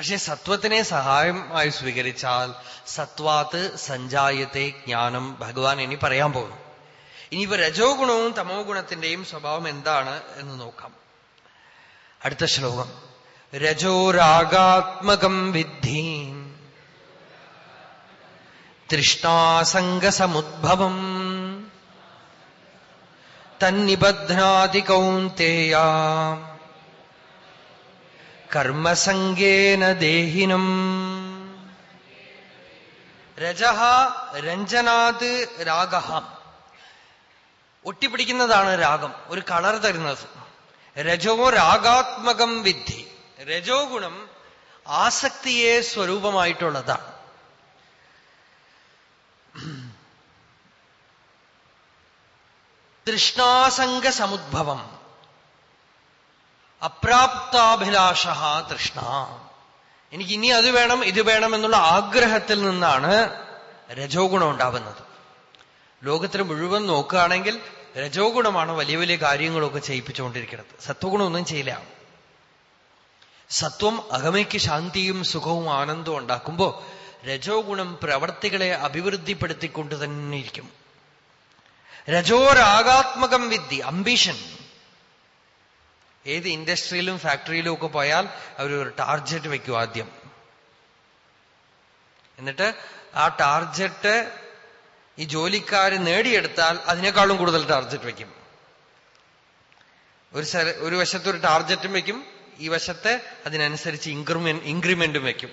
പക്ഷെ സത്വത്തിനെ സഹായമായി സ്വീകരിച്ചാൽ സത്വാത്ത് സഞ്ചായത്തെ ജ്ഞാനം ഭഗവാൻ ഇനി പറയാൻ പോകുന്നു. ഇനിയിപ്പോ രജോ ഗുണവും തമോ ഗുണത്തിന്റെയും സ്വഭാവം എന്താണ് എന്ന് നോക്കാം. അടുത്ത ശ്ലോകം. രജോരാഗാത്മകം വിദ്ധി തൃഷ്ണാസംഗസമുദ്ഭവം തന്നിബധ്നാതി കൗന്തേയ കർമ്മസംഗേന ദേഹിനം. രജഹ രഞ്ജനാത് രാഗ. ഒട്ടിപ്പിടിക്കുന്നതാണ് രാഗം. ഒരു കളർ തരുന്നത്. രജോ രാഗാത്മകം വിദ്ധി. രജോ ഗുണം ആസക്തിയെ സ്വരൂപമായിട്ടുള്ളതാണ്. തൃഷ്ണാസംഗ സമുദ്ഭവം അപ്രാപ്താഭിലാഷ തൃഷ്ണ. എനിക്ക് ഇനി അത് വേണം ഇത് വേണം എന്നുള്ള ആഗ്രഹത്തിൽ നിന്നാണ് രജോ ഗുണം ഉണ്ടാവുന്നത്. ലോകത്തിന് മുഴുവൻ നോക്കുകയാണെങ്കിൽ രജോ ഗുണമാണ് വലിയ വലിയ കാര്യങ്ങളൊക്കെ ചെയ്യിപ്പിച്ചുകൊണ്ടിരിക്കുന്നത്. സത്വഗുണം ഒന്നും ചെയ്യില്ല. സത്വം അകമയ്ക്ക് ശാന്തിയും സുഖവും ആനന്ദവും ഉണ്ടാക്കുമ്പോ രജോ ഗുണം പ്രവർത്തികളെ അഭിവൃദ്ധിപ്പെടുത്തിക്കൊണ്ട് തന്നെ ഇരിക്കും. രജോരാഗാത്മകം വിദ്യ അംബിഷൻ. ഏത് ഇൻഡസ്ട്രിയിലും ഫാക്ടറിയിലും ഒക്കെ പോയാൽ അവർ ഒരു ടാർജറ്റ് വെക്കും ആദ്യം. എന്നിട്ട് ആ ടാർജറ്റ് ഈ ജോലിക്കാർ നേടിയെടുത്താൽ അതിനേക്കാളും കൂടുതൽ ടാർജറ്റ് വെക്കും. ഒരു ഒരു വശത്ത് ഒരു ടാർജറ്റും വെക്കും ഈ വശത്ത് അതിനനുസരിച്ച് ഇൻക്രിമെന്റ് ഇൻക്രിമെന്റും വെക്കും.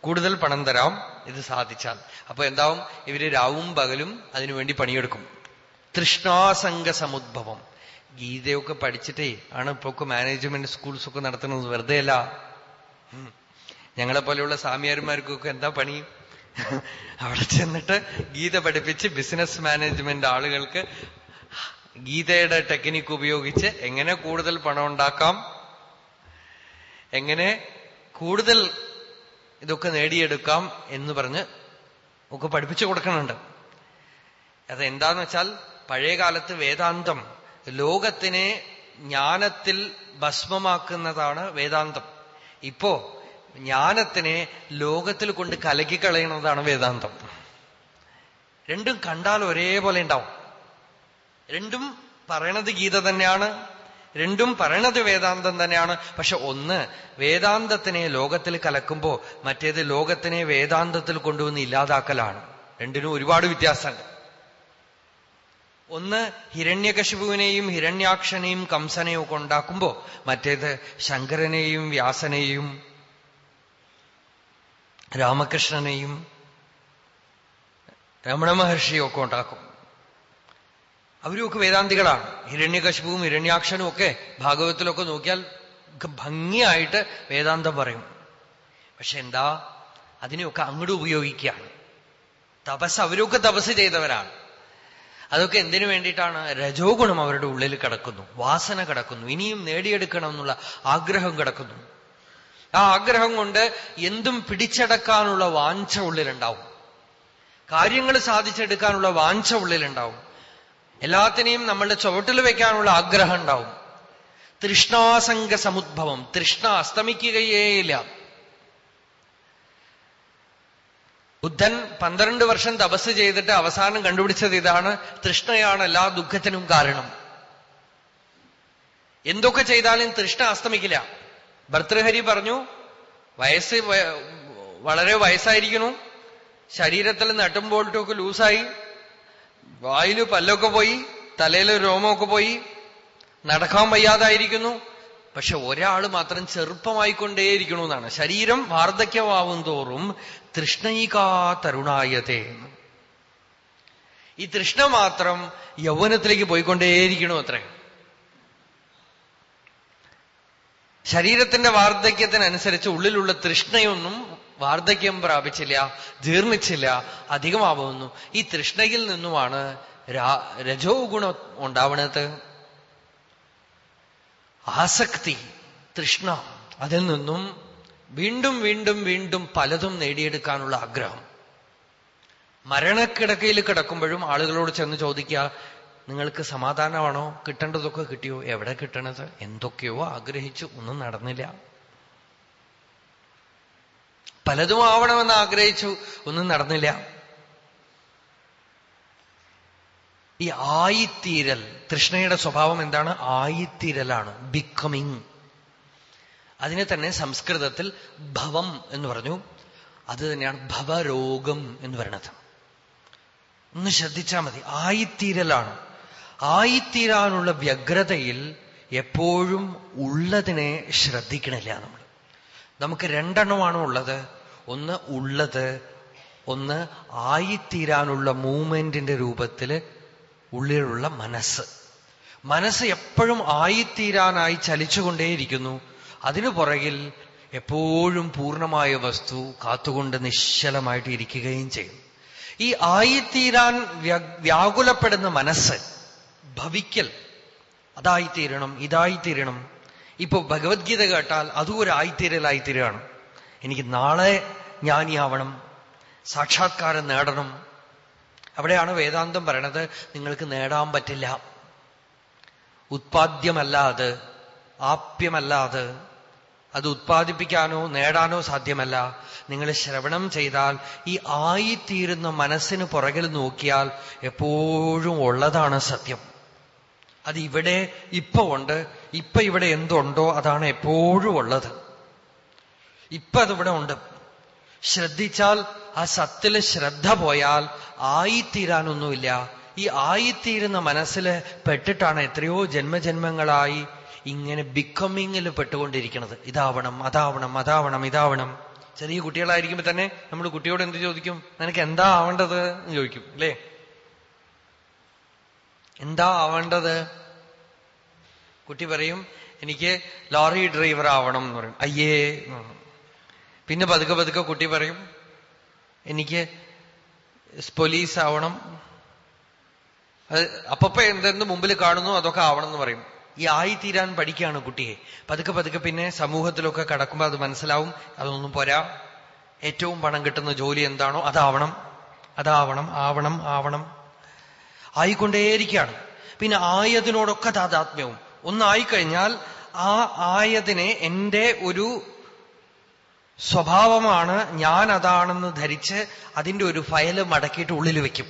കൂടുതൽ പണം തരാം ഇത് സാധിച്ചാൽ. അപ്പൊ എന്താവും? ഇവർ രാവും പകലും അതിനുവേണ്ടി പണിയെടുക്കും. തൃഷ്ണാസംഗ സമുദ്ഭവം ഗീതയൊക്കെ പഠിച്ചിട്ടേ ആണ് ഇപ്പൊ മാനേജ്മെന്റ് സ്കൂൾസ് ഒക്കെ നടത്തുന്നത്. വെറുതെ അല്ല. ഞങ്ങളെ പോലെയുള്ള സ്വാമിയാർമാർക്കൊക്കെ എന്താ പണി? അവിടെ ചെന്നിട്ട് ഗീത പഠിപ്പിച്ച് ബിസിനസ് മാനേജ്മെന്റ് ആളുകൾക്ക് ഗീതയുടെ ടെക്നിക്ക് ഉപയോഗിച്ച് എങ്ങനെ കൂടുതൽ പണം ഉണ്ടാക്കാം? എങ്ങനെ കൂടുതൽ ഇതൊക്കെ നേടിയെടുക്കാം എന്ന് പറഞ്ഞ് ഒക്കെ പഠിപ്പിച്ചു കൊടുക്കുന്നുണ്ട്. അതെന്താന്ന് വെച്ചാൽ പഴയ കാലത്ത് വേദാന്തം ലോകത്തിനെ ജ്ഞാനത്തിൽ ഭസ്മമാക്കുന്നതാണ് വേദാന്തം. ഇപ്പോ ജ്ഞാനത്തിനെ ലോകത്തിൽ കൊണ്ട് കലക്കിക്കളയുന്നതാണ് വേദാന്തം. രണ്ടും കണ്ടാൽ ഒരേപോലെ ഉണ്ടാവും. രണ്ടും പറയണത് ഗീത തന്നെയാണ്. രണ്ടും പറയണത് വേദാന്തം തന്നെയാണ്. പക്ഷെ ഒന്ന് വേദാന്തത്തിനെ ലോകത്തിൽ കലക്കുമ്പോൾ മറ്റേത് ലോകത്തിനെ വേദാന്തത്തിൽ കൊണ്ടുവന്ന് ഇല്ലാതാക്കലാണ്. രണ്ടിനും ഒരുപാട് വ്യത്യാസമുണ്ട് ഒന്ന് ഹിരണ്യകശിപുവിനെയും ഹിരണ്യാക്ഷനെയും കംസനെയും ഒക്കെ ഉണ്ടാക്കുമ്പോ മറ്റേത് ശങ്കരനെയും വ്യാസനെയും രാമകൃഷ്ണനെയും രമണ മഹർഷിയും ഒക്കെ ഉണ്ടാക്കും. അവരുമൊക്കെ വേദാന്തികളാണ്. ഹിരണ്യകശിപുവും ഹിരണ്യാക്ഷനും ഒക്കെ ഭാഗവതത്തിലൊക്കെ നോക്കിയാൽ ഭംഗിയായിട്ട് വേദാന്തം പറയും. പക്ഷെ എന്താ? അതിനെയൊക്കെ അങ്ങോട്ട് ഉപയോഗിക്കുകയാണ്. തപസ് അവരൊക്കെ തപസ് ചെയ്തവരാണ്. അതൊക്കെ എന്തിനു വേണ്ടിയിട്ടാണ്? രജോ ഗുണം അവരുടെ ഉള്ളിൽ കിടക്കുന്നു. വാസന കിടക്കുന്നു. ഇനിയും നേടിയെടുക്കണം എന്നുള്ള ആഗ്രഹം കിടക്കുന്നു. ആ ആഗ്രഹം കൊണ്ട് എന്തും പിടിച്ചടക്കാനുള്ള വാഞ്ച ഉള്ളിലുണ്ടാവും. കാര്യങ്ങൾ സാധിച്ചെടുക്കാനുള്ള വാഞ്ച ഉള്ളിലുണ്ടാവും. എല്ലാത്തിനെയും നമ്മളുടെ ചുവട്ടിൽ വെക്കാനുള്ള ആഗ്രഹം ഉണ്ടാവും. തൃഷ്ണാസംഗ സമുദ്ഭവം തൃഷ്ണ അസ്തമിക്കുകയേയില്ല. ബുദ്ധൻ പന്ത്രണ്ട് വർഷം തപസ് ചെയ്തിട്ട് അവസാനം കണ്ടുപിടിച്ചത് ഇതാണ്. തൃഷ്ണയാണ് എല്ലാ ദുഃഖത്തിനും കാരണം. എന്തൊക്കെ ചെയ്താലും തൃഷ്ണ അസ്തമിക്കില്ല. ഭർത്തൃഹരി പറഞ്ഞു വയസ്സ് വളരെ വയസ്സായിരിക്കുന്നു. ശരീരത്തിൽ നട്ടും ബോൾട്ടും ഒക്കെ ലൂസായി. വായിൽ പല്ലൊക്കെ പോയി തലയിൽ രോമമൊക്കെ പോയി. നടക്കാൻ വയ്യാതായിരിക്കുന്നു. പക്ഷെ ഒരാൾ മാത്രം ചെറുപ്പമായിക്കൊണ്ടേയിരിക്കണമെന്നാണ് ശരീരം വാർദ്ധക്യമാവും തോറും തൃഷ്ണയികാ തരുണായത്തെ ഈ തൃഷ്ണ മാത്രം യൗവനത്തിലേക്ക് പോയിക്കൊണ്ടേയിരിക്കണു അത്രേ. ശരീരത്തിന്റെ വാർദ്ധക്യത്തിനനുസരിച്ച് ഉള്ളിലുള്ള തൃഷ്ണയൊന്നും വാർദ്ധക്യം പ്രാപിച്ചില്ല ജീർണിച്ചില്ല അധികമാവുന്നു. ഈ തൃഷ്ണയിൽ നിന്നുമാണ് രജോ ഗുണം ഉണ്ടാവണത്. ആസക്തി തൃഷ്ണ അതിൽ നിന്നും വീണ്ടും വീണ്ടും വീണ്ടും പലതും നേടിയെടുക്കാനുള്ള ആഗ്രഹം. മരണക്കിടക്കയിൽ കിടക്കുമ്പോഴും ആളുകളോട് ചെന്ന് ചോദിക്കുക നിങ്ങൾക്ക് സമാധാനമാണോ? കിട്ടേണ്ടതൊക്കെ കിട്ടിയോ? എവിടെ കിട്ടണത്? എന്തൊക്കെയോ ആഗ്രഹിച്ചു. ഒന്നും നടന്നില്ല. പലതും ആവണമെന്ന് ആഗ്രഹിച്ചു. ഒന്നും നടന്നില്ല. ഈ ആയിത്തീരൽ കൃഷ്ണയുടെ സ്വഭാവം എന്താണ്? ആയിത്തീരലാണ്. ബിക്കമിങ് അതിനെ തന്നെ സംസ്കൃതത്തിൽ ഭവം എന്ന് പറഞ്ഞു. അത് തന്നെയാണ് ഭവരോഗം എന്ന് പറയുന്നത്. ഒന്ന് ശ്രദ്ധിച്ചാൽ മതി. ആയിത്തീരലാണ്. ആയിത്തീരാനുള്ള വ്യഗ്രതയിൽ എപ്പോഴും ഉള്ളതിനെ ശ്രദ്ധിക്കണില്ല നമ്മൾ. നമുക്ക് രണ്ടെണ്ണമാണ് ഉള്ളത്. ഒന്ന് ഉള്ളത് ഒന്ന് ആയിത്തീരാനുള്ള മൂവ്മെന്റിന്റെ രൂപത്തിൽ ഉള്ളിലുള്ള മനസ്സ്. മനസ്സ് എപ്പോഴും ആയിത്തീരാനായി ചലിച്ചുകൊണ്ടേയിരിക്കുന്നു. അതിനു പുറകിൽ എപ്പോഴും പൂർണമായ വസ്തു കാത്തുകൊണ്ട് നിശ്ചലമായിട്ട് ഇരിക്കുകയും ചെയ്യും. ഈ ആയിത്തീരാൻ വ്യാകുലപ്പെടുന്ന മനസ്സ് ഭവിക്കൽ അതായിത്തീരണം ഇതായിത്തീരണം. ഇപ്പൊ ഭഗവത്ഗീത കേട്ടാൽ അതും ഒരു ആയിത്തീരലായിത്തീരുകയാണ് എനിക്ക് നാളെ ജ്ഞാനിയാവണം സാക്ഷാത്കാരം നേടണം. അവിടെയാണ് വേദാന്തം പറയണത് നിങ്ങൾക്ക് നേടാൻ പറ്റില്ല. ഉത്പാദ്യമല്ല അത് ആപ്യമല്ല അത് അത് ഉത്പാദിപ്പിക്കാനോ നേടാനോ സാധ്യമല്ല. നിങ്ങൾ ശ്രവണം ചെയ്താൽ ഈ ആയിത്തീരുന്ന മനസ്സിന് പുറകിൽ നോക്കിയാൽ എപ്പോഴും ഉള്ളതാണ് സത്യം. അത് ഇവിടെ ഇപ്പൊ ഉണ്ട് ഇപ്പൊ ഇവിടെ എന്തുണ്ടോ അതാണ് എപ്പോഴും ഉള്ളത്. ഇപ്പൊ അതിവിടെ ഉണ്ട്. ശ്രദ്ധിച്ചാൽ ആ സത്തിൽ ശ്രദ്ധ പോയാൽ ആയിത്തീരാനൊന്നുമില്ല. ഈ ആയിത്തീരുന്ന മനസ്സിൽ പെട്ടിട്ടാണ് എത്രയോ ജന്മജന്മങ്ങളായി ഇങ്ങനെ ബിക്കമിങ്ങിൽ പെട്ടുകൊണ്ടിരിക്കുന്നത് ഇതാവണം അതാവണം അതാവണം ഇതാവണം. ചെറിയ കുട്ടികളായിരിക്കുമ്പോ തന്നെ നമ്മൾ കുട്ടിയോട് എന്ത് ചോദിക്കും? നിനക്ക് എന്താ ആവേണ്ടത്? എന്ന് ചോദിക്കും അല്ലേ? എന്താ ആവേണ്ടത്? കുട്ടി പറയും എനിക്ക് ലോറി ഡ്രൈവർ ആവണം എന്ന് പറയും. അയ്യേ പിന്നെ പതുക്കെ പതുക്കെ കുട്ടി പറയും എനിക്ക് പോലീസ് ആവണം. അത് എന്തെന്ന് മുമ്പിൽ കാണുന്നു അതൊക്കെ ആവണം എന്ന് പറയും. ഈ ആയിത്തീരാൻ പഠിക്കുകയാണ് കുട്ടിയെ. പതുക്കെ പതുക്കെ പിന്നെ സമൂഹത്തിലൊക്കെ കടക്കുമ്പോൾ അത് മനസ്സിലാവും. അതൊന്നും പോരാ. ഏറ്റവും പണം കിട്ടുന്ന ജോലി എന്താണോ അതാവണം. അതാവണം ആവണം ആവണം. ആയിക്കൊണ്ടേയിരിക്കുകയാണ്. പിന്നെ ആയതിനോടൊക്കെ താതാത്മ്യവും. ഒന്നായിക്കഴിഞ്ഞാൽ ആ ആയതിനെ എന്റെ ഒരു സ്വഭാവമാണ്. ഞാൻ അതാണെന്ന് ധരിച്ച് അതിന്റെ ഒരു ഫയൽ മടക്കിയിട്ട് ഉള്ളിൽ വെക്കും.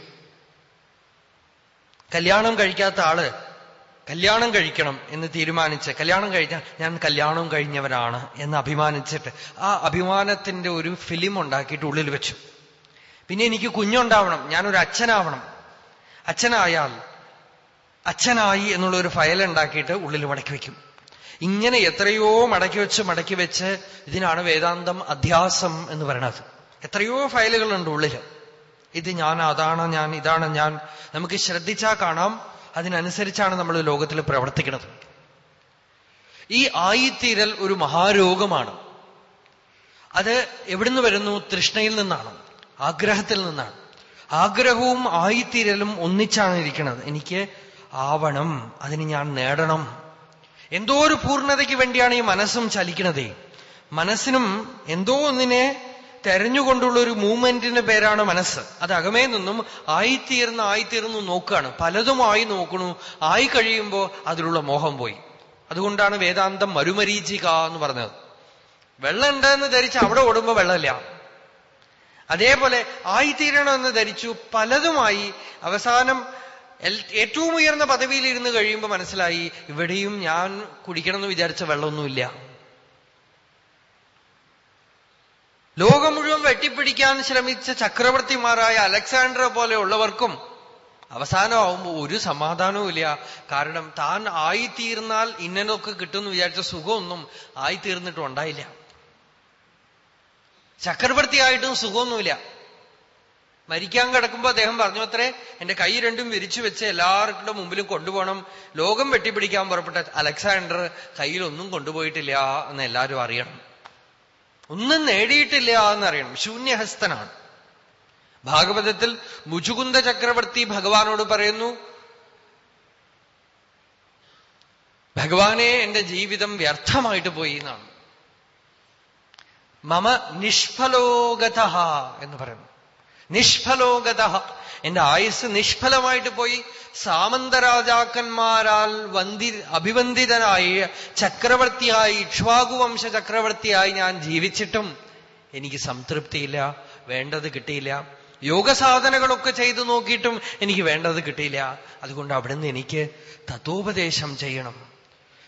കല്യാണം കഴിക്കാത്ത ആൾ കല്യാണം കഴിക്കണം എന്ന് തീരുമാനിച്ച് കല്യാണം കഴിഞ്ഞാൽ ഞാൻ കല്യാണം കഴിഞ്ഞവരാണ് എന്ന് അഭിമാനിച്ചിട്ട് ആ അഭിമാനത്തിന്റെ ഒരു ഫിലിം ഉണ്ടാക്കിയിട്ട് ഉള്ളിൽ വെച്ചു. പിന്നെ എനിക്ക് കുഞ്ഞുണ്ടാവണം ഞാനൊരു അച്ഛനാവണം. അച്ഛനായാൽ അച്ഛനായി എന്നുള്ള ഒരു ഫയൽ ഉണ്ടാക്കിയിട്ട് ഉള്ളിൽ മടക്കി വെക്കും. ഇങ്ങനെ എത്രയോ മടക്കി വെച്ച് മടക്കി വെച്ച് ഇതിനാണ് വേദാന്തം അധ്യാസം എന്ന് പറയണത്. എത്രയോ ഫയലുകളുണ്ട് ഉള്ളിൽ ഇത് ഞാൻ അതാണ് ഞാൻ ഇതാണ് ഞാൻ. നമുക്ക് ശ്രദ്ധിച്ചാൽ കാണാം. അതിനനുസരിച്ചാണ് നമ്മൾ ലോകത്തിൽ പ്രവർത്തിക്കുന്നത്. ഈ ആയിത്തീരൽ ഒരു മഹാരോഗമാണ്. അത് എവിടുന്ന് വരുന്നു? തൃഷ്ണയിൽ നിന്നാണ്. ആഗ്രഹത്തിൽ നിന്നാണ്. ആഗ്രഹവും ആയിത്തീരലും ഒന്നിച്ചാണ് ഇരിക്കുന്നത്. എനിക്ക് ആവണം അതിന് ഞാൻ നേടണം. എന്തോ ഒരു പൂർണതയ്ക്ക് വേണ്ടിയാണ് ഈ മനസ്സും ചലിക്കണതേ മനസ്സിനും എന്തോ ഒന്നിനെ തെരഞ്ഞുകൊണ്ടുള്ള ഒരു മൂവ്മെന്റിന്റെ പേരാണ് മനസ്സ്. അത് അകമേ നിന്നും ആയിത്തീർന്ന് ആയിത്തീർന്ന് നോക്കുകയാണ്. പലതും ആയി നോക്കണു. ആയി കഴിയുമ്പോ അതിലുള്ള മോഹം പോയി. അതുകൊണ്ടാണ് വേദാന്തം മരുമരീചിക എന്ന് പറഞ്ഞത്. വെള്ളം ഉണ്ടെന്ന് ധരിച്ച് അവിടെ ഓടുമ്പോ വെള്ളമില്ല. അതേപോലെ ആയിത്തീരണമെന്ന് ധരിച്ചു പലതുമായി അവസാനം ഏറ്റവും ഉയർന്ന പദവിയിൽ ഇരുന്ന് കഴിയുമ്പോൾ മനസ്സിലായി ഇവിടെയും ഞാൻ കുടിക്കണമെന്ന് വിചാരിച്ച വെള്ളമൊന്നുമില്ല. ലോകം മുഴുവൻ വെട്ടിപ്പിടിക്കാൻ ശ്രമിച്ച ചക്രവർത്തിമാരായ അലക്സാണ്ടറെ പോലെയുള്ളവർക്കും അവസാനമാവുമ്പോൾ ഒരു സമാധാനവും ഇല്ല കാരണം താൻ ആയിത്തീർന്നാൽ ഇന്നനൊക്കെ കിട്ടുമെന്ന് വിചാരിച്ച സുഖമൊന്നും ആയിത്തീർന്നിട്ടും ഉണ്ടായില്ല ചക്രവർത്തിയായിട്ടും സുഖമൊന്നുമില്ല. മരിക്കാൻ കിടക്കുമ്പോ അദ്ദേഹം പറഞ്ഞു അത്രേ എന്റെ കൈ രണ്ടും വിരിച്ചു വെച്ച് എല്ലാവർക്കുടെ മുമ്പിലും കൊണ്ടുപോകണം. ലോകം വെട്ടിപ്പിടിക്കാൻ പുറപ്പെട്ട അലക്സാണ്ടർ കയ്യിലൊന്നും കൊണ്ടുപോയിട്ടില്ല എന്ന് എല്ലാവരും അറിയണം. ഒന്നും നേടിയിട്ടില്ല എന്നറിയണം ശൂന്യഹസ്തനാണ്. ഭാഗവതത്തിൽ മുചുകുന്ദ ചക്രവർത്തി ഭഗവാനോട് പറയുന്നു ഭഗവാനെ എന്റെ ജീവിതം വ്യർത്ഥമായിട്ട് പോയി എന്നാണ്. മമ നിഷ്ഫലോഗത എന്ന് പറയുന്നു. നിഷ്ഫലോഗത. എന്റെ ആയുസ് നിഷ്ഫലമായിട്ട് പോയി. സാമന്ത രാജാക്കന്മാരാൽ വന്തി അഭിവന്ദിതനായി ചക്രവർത്തിയായി ഇക്ഷ്വാകുവംശ ചക്രവർത്തിയായി ഞാൻ ജീവിച്ചിട്ടും എനിക്ക് സംതൃപ്തിയില്ല വേണ്ടത് കിട്ടിയില്ല. യോഗസാധനകളൊക്കെ ചെയ്തു നോക്കിയിട്ടും എനിക്ക് വേണ്ടത് കിട്ടിയില്ല. അതുകൊണ്ട് അവിടുന്ന് എനിക്ക് തത്വോപദേശം ചെയ്യണം.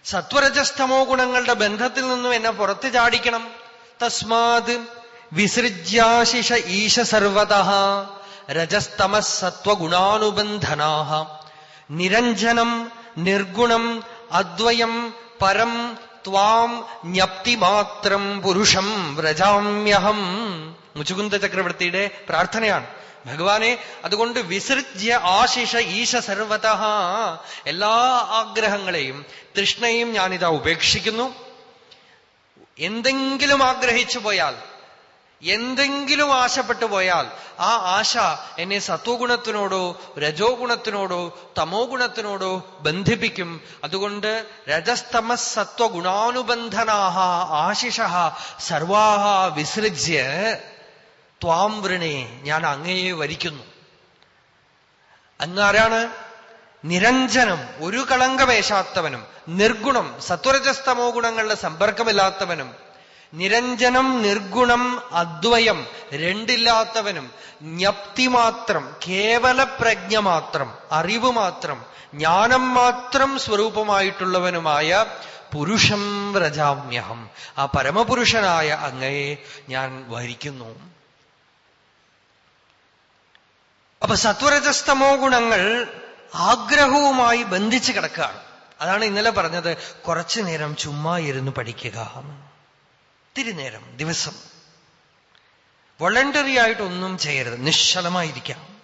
സത്വരജസ്തമോ ഗുണങ്ങളുടെ ബന്ധത്തിൽ നിന്നും എന്നെ പുറത്തു ചാടിക്കണം. തസ്മാത് വിസൃജ്യാശിഷ ഈശ സർവത രജസ്തമ സത്വഗുണാനുബന്ധനാ. നിരഞ്ജനം നിർഗുണം അദ്വയം പരം ത്വാം ജ്ഞപ്തിമാത്രം പുരുഷം വ്രജാമ്യഹം. മുച്ചുകുന്ദ ചക്രവർത്തിയുടെ പ്രാർത്ഥനയാണ്. ഭഗവാനെ അതുകൊണ്ട് വിസൃജ്യ ആശിഷ ഈശ സർവത. എല്ലാ ആഗ്രഹങ്ങളെയും തൃഷ്ണയും ഞാനിതാ ഉപേക്ഷിക്കുന്നു. എന്തെങ്കിലും ആഗ്രഹിച്ചു പോയാൽ എന്തെങ്കിലും ആശപ്പെട്ടു പോയാൽ ആ ആശ എന്നെ സത്വഗുണത്തിനോടോ രജോ ഗുണത്തിനോടോ തമോ ഗുണത്തിനോടോ ബന്ധിപ്പിക്കും. അതുകൊണ്ട് രജസ്തമസ് സത്വഗുണാനുബന്ധനാഹ ആശിഷ സർവാഹ വിസൃജ്യ ത്വാം വൃണേ. ഞാൻ അങ്ങയെ വരിക്കുന്നു. അങ്ങാരാണ് നിരഞ്ജനം ഒരു കളങ്കമേശാത്തവനും നിർഗുണം സത്വരജസ്തമോ ഗുണങ്ങളുടെ സമ്പർക്കമില്ലാത്തവനും നിരഞ്ജനം നിർഗുണം അദ്വയം രണ്ടില്ലാത്തവനും ജ്ഞപ്തി മാത്രം കേവല പ്രജ്ഞ മാത്രം അറിവ് മാത്രം ജ്ഞാനം മാത്രം സ്വരൂപമായിട്ടുള്ളവനുമായ പുരുഷം വ്രജാമ്യഹം. ആ പരമപുരുഷനായ അങ്ങയെ ഞാൻ വരിക്കുന്നു. അപ്പൊ സത്വരജസ്തമോ ഗുണങ്ങൾ ആഗ്രഹവുമായി ബന്ധിച്ചു കിടക്കുകയാണ്. അതാണ് ഇന്നലെ പറഞ്ഞത് കുറച്ചു നേരം ചുമ്മാ ഇരുന്ന് പഠിക്കുക. ഇത്തിരി നേരം ദിവസം. വോളണ്ടറി ആയിട്ടൊന്നും ചെയ്യരുത്. നിശ്ചലമായിരിക്കാം.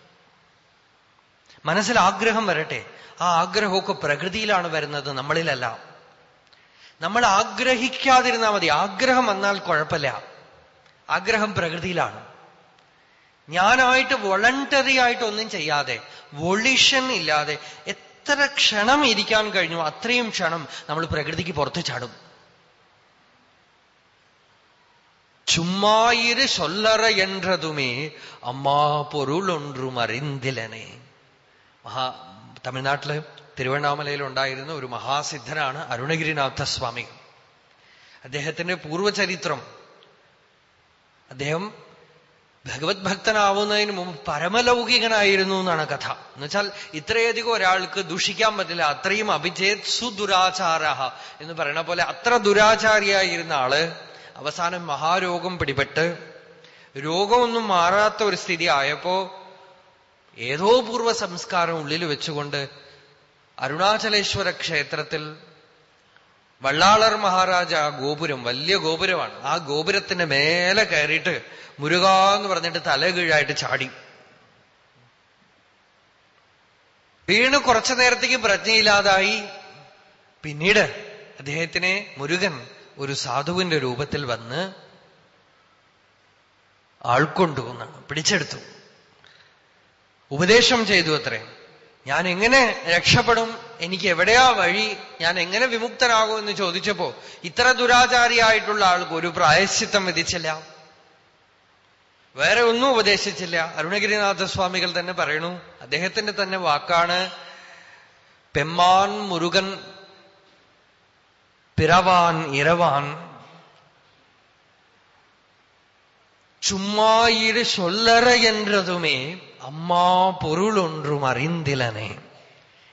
മനസ്സിൽ ആഗ്രഹം വരട്ടെ. ആ ആഗ്രഹമൊക്കെ പ്രകൃതിയിലാണ് വരുന്നത് നമ്മളിലല്ല. നമ്മൾ ആഗ്രഹിക്കാതിരുന്നാൽ മതി. ആഗ്രഹം വന്നാൽ കുഴപ്പമില്ല. ആഗ്രഹം പ്രകൃതിയിലാണ്. ഞാനായിട്ട് വോളണ്ടറി ആയിട്ട് ഒന്നും ചെയ്യാതെ വൊളിഷൻ ഇല്ലാതെ എത്ര ക്ഷണം ഇരിക്കാൻ കഴിഞ്ഞു അത്രയും ക്ഷണം നമ്മൾ പ്രകൃതിക്ക് പുറത്ത് ചാടും. சும்மாயிரு சொல்லற என்றதுமே அம்மா பொருள் ഒന്നും அறிந்திலனே மகா தமிழ்நாட்டிൽ തിരുവണ്ണാമലയിൽ ഉണ്ടായിരുന്ന ഒരു മഹാസിദ്ധനാണ് അരുണഗിരിനാഥ സ്വാമി അദ്ദേഹത്തിന്റെ പൂർവചരിത്രം അദ്ദേഹം ഭഗവത് ഭക്തനാവുന്നതിന് മുമ്പ് പരമലൗകികനായിരുന്നു എന്നാണ് കഥ. എന്നുവെച്ചാൽ ഇത്രയധികം ഒരാൾക്ക് ദുഷിക്കാൻ പറ്റില്ല. അത്രയും അഭിജേത് സുദുരാചാര എന്ന് പറയണ പോലെ അത്ര ദുരാചാരിയായിരുന്ന ആൾ അവസാനം മഹാരോഗം പിടിപെട്ട് രോഗമൊന്നും മാറാത്ത ഒരു സ്ഥിതി ആയപ്പോ ഏതോ പൂർവ സംസ്കാരം ഉള്ളിൽ വെച്ചുകൊണ്ട് അരുണാചലേശ്വര ക്ഷേത്രത്തിൽ വള്ളാളർ മഹാരാജ ആ ഗോപുരം വലിയ ഗോപുരമാണ്. ആ ഗോപുരത്തിന്റെ മേലെ കയറിയിട്ട് മുരുക എന്ന് പറഞ്ഞിട്ട് തല കീഴായിട്ട് ചാടി. വീണ് കുറച്ചു നേരത്തേക്ക് പ്രജ്ഞയില്ലാതായി. പിന്നീട് അദ്ദേഹത്തിനെ മുരുകൻ ഒരു സാധുവിന്റെ രൂപത്തിൽ വന്ന് ആൾക്കൊണ്ടു എന്നാണ് പിടിച്ചെടുത്തു. ഉപദേശം ചെയ്തു അത്രയും ഞാൻ എങ്ങനെ രക്ഷപ്പെടും എനിക്ക് എവിടെയാ വഴി ഞാൻ എങ്ങനെ വിമുക്തനാകും എന്ന് ചോദിച്ചപ്പോ ഇത്ര ദുരാചാരിയായിട്ടുള്ള ആൾക്ക് ഒരു പ്രായശ്ചിത്തം വിധിച്ചില്ല. വേറെ ഒന്നും ഉപദേശിച്ചില്ല. അരുണഗിരിനാഥ സ്വാമികൾ തന്നെ പറയണു അദ്ദേഹത്തിന്റെ തന്നെ വാക്കാണ് പെമ്മാൻ മുരുകൻ പിറവാൻ இரவான் சும்மாயிரு ചൊല്ലറ എന്നതുമേ അമ്മാ പൊരുളൊണ്ടും അറിന്തിലനെ.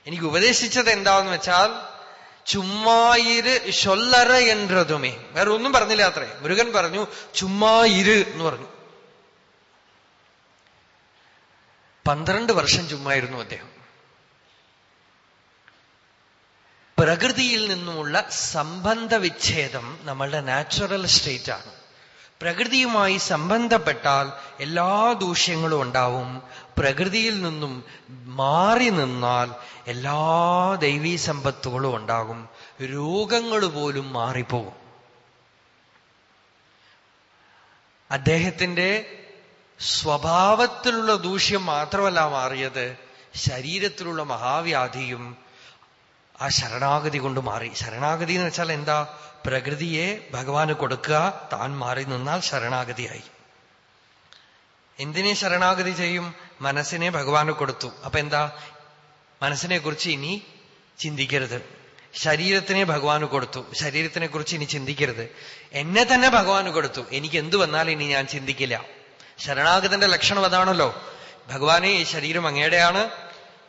എനിക്ക് ഉപദേശിച്ചത് എന്താന്ന് വെച്ചാൽ ചുമ്മായിര് ചൊല്ലറ എന്നതുമേ. വേറെ ഒന്നും പറഞ്ഞില്ല അത്രേ. മുരുകൻ പറഞ്ഞു ചുമ്മായിര് എന്ന് പറഞ്ഞു. പന്ത്രണ്ട് വർഷം ചുമ്മായിരുന്നു അദ്ദേഹം. പ്രകൃതിയിൽ നിന്നുമുള്ള സംബന്ധ വിച്ഛേദം നമ്മളുടെ നാച്ചുറൽ സ്റ്റേറ്റ് ആണ് പ്രകൃതിയുമായി സംബന്ധപ്പെട്ടാൽ എല്ലാ ദൂഷ്യങ്ങളും ഉണ്ടാവും. പ്രകൃതിയിൽ നിന്നും മാറി നിന്നാൽ എല്ലാ ദൈവീ സമ്പത്തുകളും ഉണ്ടാകും. രോഗങ്ങൾ പോലും മാറിപ്പോകും. അദ്ദേഹത്തിന്റെ സ്വഭാവത്തിലുള്ള ദൂഷ്യം മാത്രമല്ല മാറിയത്. ശരീരത്തിലുള്ള മഹാവ്യാധിയും ആ ശരണാഗതി കൊണ്ട് മാറി. ശരണാഗതി എന്ന് വെച്ചാൽ എന്താ? പ്രകൃതിയെ ഭഗവാന് കൊടുക്കുക താൻ മാറി നിന്നാൽ ശരണാഗതിയായി. എന്തിനെ ശരണാഗതി ചെയ്യും? മനസ്സിനെ ഭഗവാന് കൊടുത്തു. അപ്പൊ എന്താ? മനസ്സിനെ കുറിച്ച് ഇനി ചിന്തിക്കരുത്. ശരീരത്തിനെ ഭഗവാന് കൊടുത്തു. ശരീരത്തിനെ കുറിച്ച് ഇനി ചിന്തിക്കരുത്. എന്നെ തന്നെ ഭഗവാന് കൊടുത്തു. എനിക്ക് എന്തു വന്നാലും ഇനി ഞാൻ ചിന്തിക്കില്ല. ശരണാഗതന്റെ ലക്ഷണം അതാണല്ലോ. ഭഗവാനെ ഈ ശരീരം അങ്ങയുടെയാണ്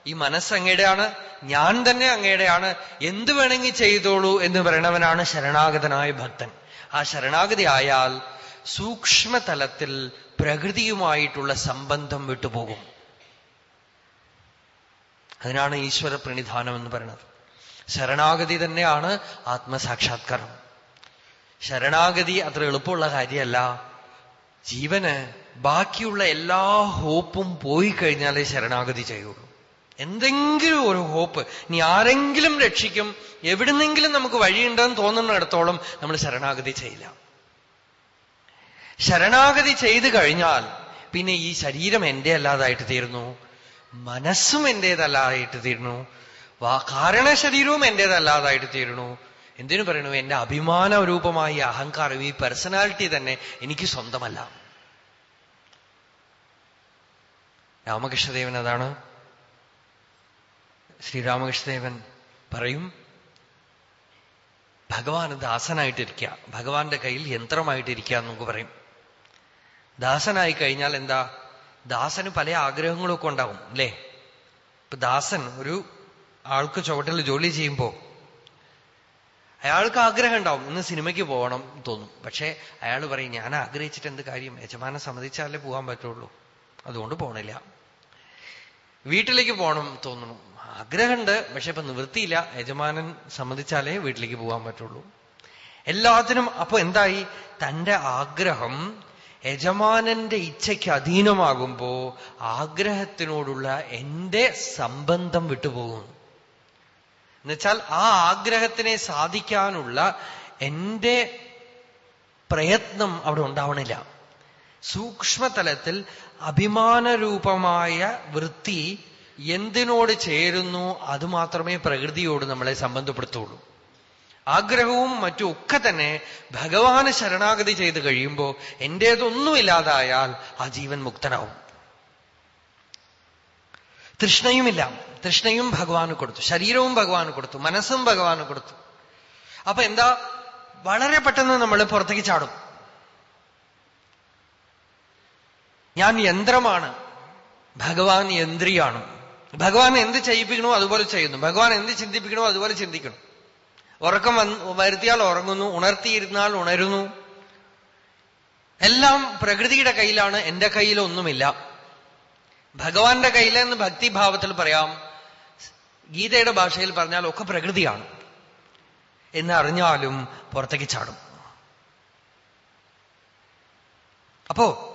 ഈ മനസ്സ് അങ്ങയുടെയാണ് ഞാൻ തന്നെ അങ്ങയുടെയാണ് എന്ത് വേണമെങ്കിൽ ചെയ്തോളൂ എന്ന് പറയണവനാണ് ശരണാഗതനായ ഭക്തൻ. ആ ശരണാഗതി ആയാൽ സൂക്ഷ്മതലത്തിൽ പ്രകൃതിയുമായിട്ടുള്ള സംബന്ധം വിട്ടുപോകും. അതിനാണ് ഈശ്വര പ്രണിധാനം എന്ന് പറയുന്നത്. ശരണാഗതി തന്നെയാണ് ആത്മസാക്ഷാത്കാരം. ശരണാഗതി അത്ര എളുപ്പമുള്ള കാര്യമല്ല. ജീവന് ബാക്കിയുള്ള എല്ലാ ഹോപ്പും പോയി കഴിഞ്ഞാലേ ശരണാഗതി ചെയ്യുള്ളൂ. എന്തെങ്കിലും ഒരു ഹോപ്പ് ഇനി ആരെങ്കിലും രക്ഷിക്കും. എവിടുന്നെങ്കിലും നമുക്ക് വഴിയുണ്ടെന്ന് തോന്നുന്നിടത്തോളം നമ്മൾ ശരണാഗതി ചെയ്യില്ല. ശരണാഗതി ചെയ്തു കഴിഞ്ഞാൽ പിന്നെ ഈ ശരീരം എന്റെ അല്ലാതായിട്ട് തീരുന്നു. മനസ്സും എന്റേതല്ലാതായിട്ട് തീരുന്നു. കാരണ ശരീരവും എന്റേതല്ലാതായിട്ട് തീരുന്നു. എന്തിനു പറയണു എന്റെ അഭിമാന രൂപമായ അഹങ്കാരം ഈ പേഴ്സണാലിറ്റി തന്നെ എനിക്ക് സ്വന്തമല്ല. രാമകൃഷ്ണദേവൻ അതാണ്? ശ്രീരാമകൃഷ്ണദേവൻ പറയും ഭഗവാൻ ദാസനായിട്ടിരിക്കുക ഭഗവാന്റെ കയ്യിൽ യന്ത്രമായിട്ടിരിക്കുക എന്നൊക്കെ പറയും. ദാസനായി കഴിഞ്ഞാൽ എന്താ? ദാസന് പല ആഗ്രഹങ്ങളൊക്കെ ഉണ്ടാവും അല്ലേ? ഇപ്പൊ ദാസൻ ഒരു ആൾക്ക് ചുവട്ടിൽ ജോലി ചെയ്യുമ്പോ അയാൾക്ക് ആഗ്രഹം ഉണ്ടാവും ഇന്ന് സിനിമയ്ക്ക് പോകണം എന്ന് തോന്നും. പക്ഷേ അയാൾ പറയും ഞാൻ ആഗ്രഹിച്ചിട്ട് എന്ത് കാര്യം? യജമാനെ സമ്മതിച്ചാലേ പോകാൻ പറ്റുള്ളൂ. അതുകൊണ്ട് പോണില്ല. വീട്ടിലേക്ക് പോകണം തോന്നണം ആഗ്രഹമുണ്ട് പക്ഷെ ഇപ്പൊ നിവൃത്തിയില്ല. യജമാനൻ സമ്മതിച്ചാലേ വീട്ടിലേക്ക് പോകാൻ പറ്റുള്ളൂ. എല്ലാത്തിനും അപ്പൊ എന്തായി? തന്റെ ആഗ്രഹം യജമാനന്റെ ഇച്ഛയ്ക്ക് അധീനമാകുമ്പോ ആഗ്രഹത്തിനോടുള്ള എന്റെ സംബന്ധം വിട്ടുപോകും എന്നുവെച്ചാൽ ആ ആഗ്രഹത്തിനെ സാധിക്കാനുള്ള എന്റെ പ്രയത്നം അവിടെ ഉണ്ടാവണില്ല. സൂക്ഷ്മതലത്തിൽ അഭിമാനരൂപമായ വൃത്തി എന്തിനോട് ചേരുന്നു അത് മാത്രമേ പ്രകൃതിയോട് നമ്മളെ സംബന്ധപ്പെടുത്തുള്ളൂ. ആഗ്രഹവും മറ്റും ഒക്കെ തന്നെ ഭഗവാന് ശരണാഗതി ചെയ്ത് കഴിയുമ്പോൾ എന്റേതൊന്നും ഇല്ലാതായാൽ ആ ജീവൻ മുക്തനാവും. തൃഷ്ണയുമില്ല. തൃഷ്ണയും ഭഗവാന് കൊടുത്തു. ശരീരവും ഭഗവാന് കൊടുത്തു. മനസ്സും ഭഗവാന് കൊടുത്തു. അപ്പൊ എന്താ? വളരെ പെട്ടെന്ന് നമ്മൾ പുറത്തേക്ക് ചാടും. ഞാൻ യന്ത്രമാണ്. ഭഗവാൻ യന്ത്രിയാണ്. ഭഗവാൻ എന്ത് ചെയ്യിപ്പിക്കണോ അതുപോലെ ചെയ്യുന്നു. ഭഗവാൻ എന്ത് ചിന്തിപ്പിക്കണോ അതുപോലെ ചിന്തിക്കണം. ഉറക്കം വരുത്തിയാൽ ഉറങ്ങുന്നു ഉണർത്തിയിരുന്നാൽ ഉണരുന്നു. എല്ലാം പ്രകൃതിയുടെ കയ്യിലാണ് എന്റെ കയ്യിലൊന്നുമില്ല. ഭഗവാന്റെ കയ്യിലെന്ന് ഭക്തിഭാവത്തിൽ പറയാം. ഗീതയുടെ ഭാഷയിൽ പറഞ്ഞാൽ ഒക്കെ പ്രകൃതിയാണ്. എന്നറിഞ്ഞാലും പുറത്തേക്ക് ചാടും. അപ്പോ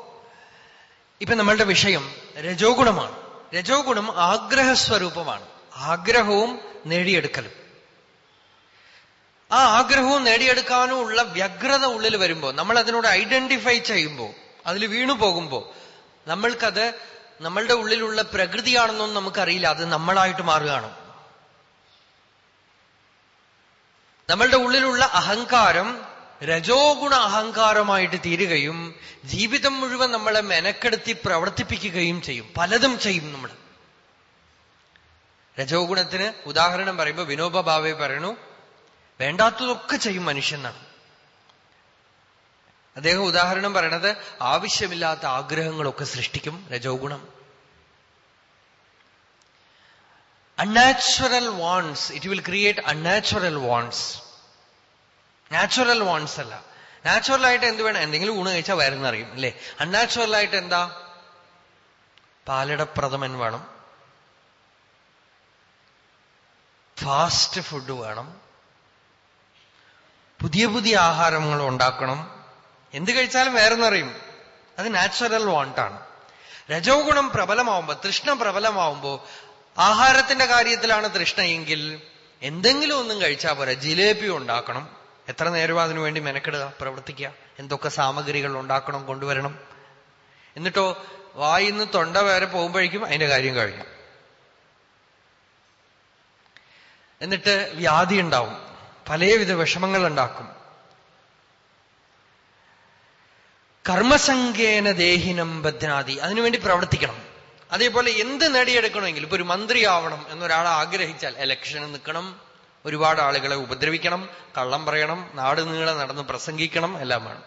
ഇപ്പൊ നമ്മളുടെ വിഷയം രജോ ഗുണമാണ് രജോ ഗുണം ആഗ്രഹസ്വരൂപമാണ്. ആഗ്രഹവും നേടിയെടുക്കലും. ആ ആഗ്രഹവും നേടിയെടുക്കാനും ഉള്ള വ്യഗ്രത ഉള്ളിൽ വരുമ്പോ നമ്മൾ അതിനോട് ഐഡന്റിഫൈ ചെയ്യുമ്പോൾ അതിൽ വീണു പോകുമ്പോ നമ്മൾക്കത് നമ്മളുടെ ഉള്ളിലുള്ള പ്രകൃതിയാണെന്നൊന്നും നമുക്കറിയില്ല. അത് നമ്മളായിട്ട് മാറുകയാണ്. നമ്മളുടെ ഉള്ളിലുള്ള അഹങ്കാരം രജോ ഗുണ അഹങ്കാരമായിട്ട് തീരുകയും ജീവിതം മുഴുവൻ നമ്മളെ മെനക്കെടുത്തി പ്രവർത്തിപ്പിക്കുകയും ചെയ്യും. പലതും ചെയ്യും നമ്മൾ. രജോ ഗുണത്തിന് ഉദാഹരണം പറയുമ്പോൾ വിനോബ ഭാവെ പറയണു വേണ്ടാത്തതൊക്കെ ചെയ്യും മനുഷ്യനാണ്. അദ്ദേഹം ഉദാഹരണം പറയണത് ആവശ്യമില്ലാത്ത ആഗ്രഹങ്ങളൊക്കെ സൃഷ്ടിക്കും രജോ ഗുണം unnatural wants it will create unnatural wants natural wants അല്ല. നാച്ചുറൽ ആയിട്ട് എന്ത് വേണം? എന്തെങ്കിലും ഊണ് കഴിച്ചാൽ വയറുന്നറിയും അല്ലേ? അൺനാച്ചുറൽ ആയിട്ട് എന്താ? പാലടപ്രഥമൻ വേണം. ഫാസ്റ്റ് ഫുഡ് വേണം. പുതിയ പുതിയ ആഹാരങ്ങൾ ഉണ്ടാക്കണം. എന്ത് കഴിച്ചാലും വേറെന്നറിയും അത് നാച്ചുറൽ വാണ്ടാണ് രജോ ഗുണം പ്രബലമാവുമ്പോ തൃഷ്ണ പ്രബലമാവുമ്പോ ആഹാരത്തിന്റെ കാര്യത്തിലാണ് തൃഷ്ണയെങ്കിൽ എന്തെങ്കിലും ഒന്നും കഴിച്ചാൽ പോരാ ജിലേബി ഉണ്ടാക്കണം. എത്ര നേരം അതിനു വേണ്ടി മെനക്കെടുക പ്രവർത്തിക്കുക. എന്തൊക്കെ സാമഗ്രികൾ ഉണ്ടാക്കണം കൊണ്ടുവരണം. എന്നിട്ടോ വായിന്ന് തൊണ്ട വരെ പോകുമ്പോഴേക്കും അതിന്റെ കാര്യം കഴിഞ്ഞു എന്നിട്ട് വ്യാധി ഉണ്ടാവും. പലവിധ വിഷമങ്ങൾ ഉണ്ടാക്കും. കർമ്മസംഖ്യേന ദേഹിനം ബദ്നാദി അതിനുവേണ്ടി പ്രവർത്തിക്കണം. അതേപോലെ എന്ത് നേടിയെടുക്കണമെങ്കിൽ ഇപ്പൊ ഒരു മന്ത്രിയാവണം എന്നൊരാൾ ആഗ്രഹിച്ചാൽ ഇലക്ഷന് നിൽക്കണം. ഒരുപാട് ആളുകളെ ഉപദ്രവിക്കണം കള്ളം പറയണം നാട് നീളെ നടന്ന് പ്രസംഗിക്കണം എല്ലാം വേണം.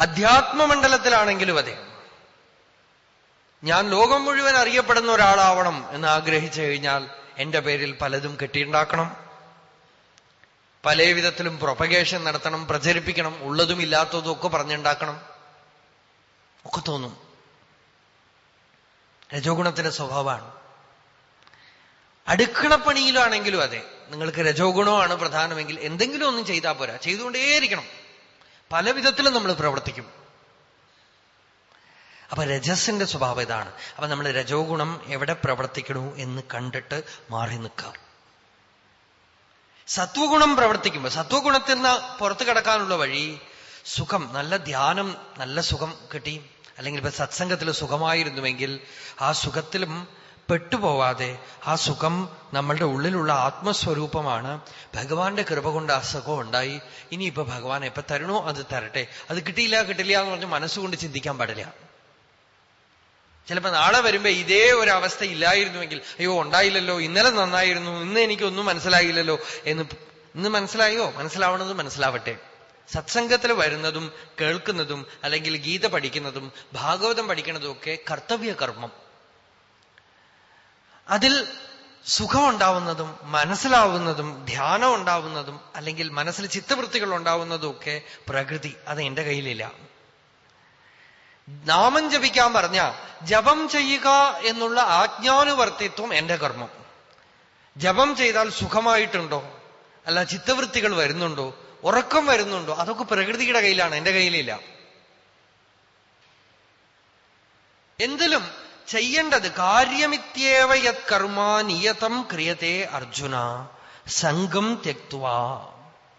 അധ്യാത്മമണ്ഡലത്തിലാണെങ്കിലും അതെ. ഞാൻ ലോകം മുഴുവൻ അറിയപ്പെടുന്ന ഒരാളാവണം എന്ന് ആഗ്രഹിച്ചു കഴിഞ്ഞാൽ എന്റെ പേരിൽ പലതും കെട്ടിയുണ്ടാക്കണം. പല വിധത്തിലും പ്രൊപ്പഗേഷൻ നടത്തണം പ്രചരിപ്പിക്കണം ഉള്ളതും ഇല്ലാത്തതും ഒക്കെ പറഞ്ഞുണ്ടാക്കണം. ഒക്കെ തോന്നും. രജോഗുണത്തിന്റെ സ്വഭാവമാണ്. അടുക്കളപ്പണിയിലാണെങ്കിലും അതെ. നിങ്ങൾക്ക് രജോ ഗുണമാണ് പ്രധാനമെങ്കിൽ എന്തെങ്കിലും ഒന്നും ചെയ്താൽ പോരാ. ചെയ്തുകൊണ്ടേയിരിക്കണം. പല വിധത്തിലും നമ്മൾ പ്രവർത്തിക്കും. അപ്പൊ രജസിന്റെ സ്വഭാവം ഇതാണ്. അപ്പൊ നമ്മൾ രജോ ഗുണം എവിടെ പ്രവർത്തിക്കണു എന്ന് കണ്ടിട്ട് മാറി നിൽക്കാം. സത്വഗുണം പ്രവർത്തിക്കുമ്പോൾ സത്വഗുണത്തിൽ നിന്ന് പുറത്തു കിടക്കാനുള്ള വഴി സുഖം നല്ല ധ്യാനം നല്ല സുഖം കിട്ടി. അല്ലെങ്കിൽ ഇപ്പൊ സത്സംഗത്തിൽ സുഖമായിരുന്നുവെങ്കിൽ ആ സുഖത്തിലും പെട്ടുപോവാതെ ആ സുഖം നമ്മളുടെ ഉള്ളിലുള്ള ആത്മസ്വരൂപമാണ്. ഭഗവാന്റെ കൃപ കൊണ്ട് ആ സുഖം ഉണ്ടായി. ഇനിയിപ്പോ ഭഗവാൻ എപ്പോ തരണോ അത് തരട്ടെ. അത് കിട്ടിയില്ല കിട്ടില്ല എന്ന് പറഞ്ഞ് മനസ്സുകൊണ്ട് ചിന്തിക്കാൻ പാടില്ല. ചിലപ്പോ നാളെ വരുമ്പോ ഇതേ ഒരു അവസ്ഥ ഇല്ലായിരുന്നുവെങ്കിൽ അയ്യോ ഉണ്ടായില്ലല്ലോ ഇന്നലെ നന്നായിരുന്നു ഇന്ന് എനിക്കൊന്നും മനസ്സിലായില്ലല്ലോ എന്ന് ഇന്ന് മനസ്സിലായോ? മനസ്സിലാവണത് മനസ്സിലാവട്ടെ. സത്സംഗത്തിൽ വരുന്നതും കേൾക്കുന്നതും അല്ലെങ്കിൽ ഗീത പഠിക്കുന്നതും ഭാഗവതം പഠിക്കുന്നതും ഒക്കെ കർത്തവ്യ കർമ്മം അതിൽ സുഖമുണ്ടാവുന്നതും മനസ്സിലാവുന്നതും ധ്യാനം ഉണ്ടാവുന്നതും അല്ലെങ്കിൽ മനസ്സിൽ ചിത്തവൃത്തികൾ ഉണ്ടാവുന്നതും ഒക്കെ പ്രകൃതി അത് എന്റെ കയ്യിലില്ല. നാമം ജപിക്കാൻ പറഞ്ഞ ജപം ചെയ്യുക എന്നുള്ള ആജ്ഞാനുവർത്തിത്വം എന്റെ കർമ്മം. ജപം ചെയ്താൽ സുഖമായിട്ടുണ്ടോ? അല്ല ചിത്തവൃത്തികൾ വരുന്നുണ്ടോ? ഉറക്കം വരുന്നുണ്ടോ? അതൊക്കെ പ്രകൃതിയുടെ കയ്യിലാണ് എന്റെ കയ്യിലില്ല. എന്തിലും ചെയ്യേണ്ടത് കാര്യമിത്യേവ യത് കർമ്മ ക്രിയത്തെ അർജുന സംഘം തെക്വ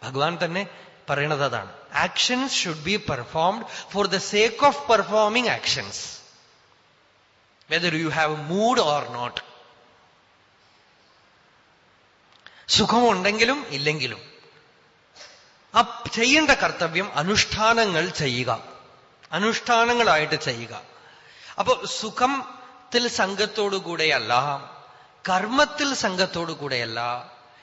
ഭഗവാൻ തന്നെ പറയണത് അതാണ്. Actions should be performed for the sake of performing actions whether you have mood or not സുഖമുണ്ടെങ്കിലും ഇല്ലെങ്കിലും. ആ ചെയ്യേണ്ട കർത്തവ്യം അനുഷ്ഠാനങ്ങൾ ചെയ്യുക. അനുഷ്ഠാനങ്ങളായിട്ട് ചെയ്യുക. അപ്പൊ സുഖത്തിൽ സംഘത്തോടുകൂടെയല്ല കർമ്മത്തിൽ സംഘത്തോടു കൂടെയല്ല.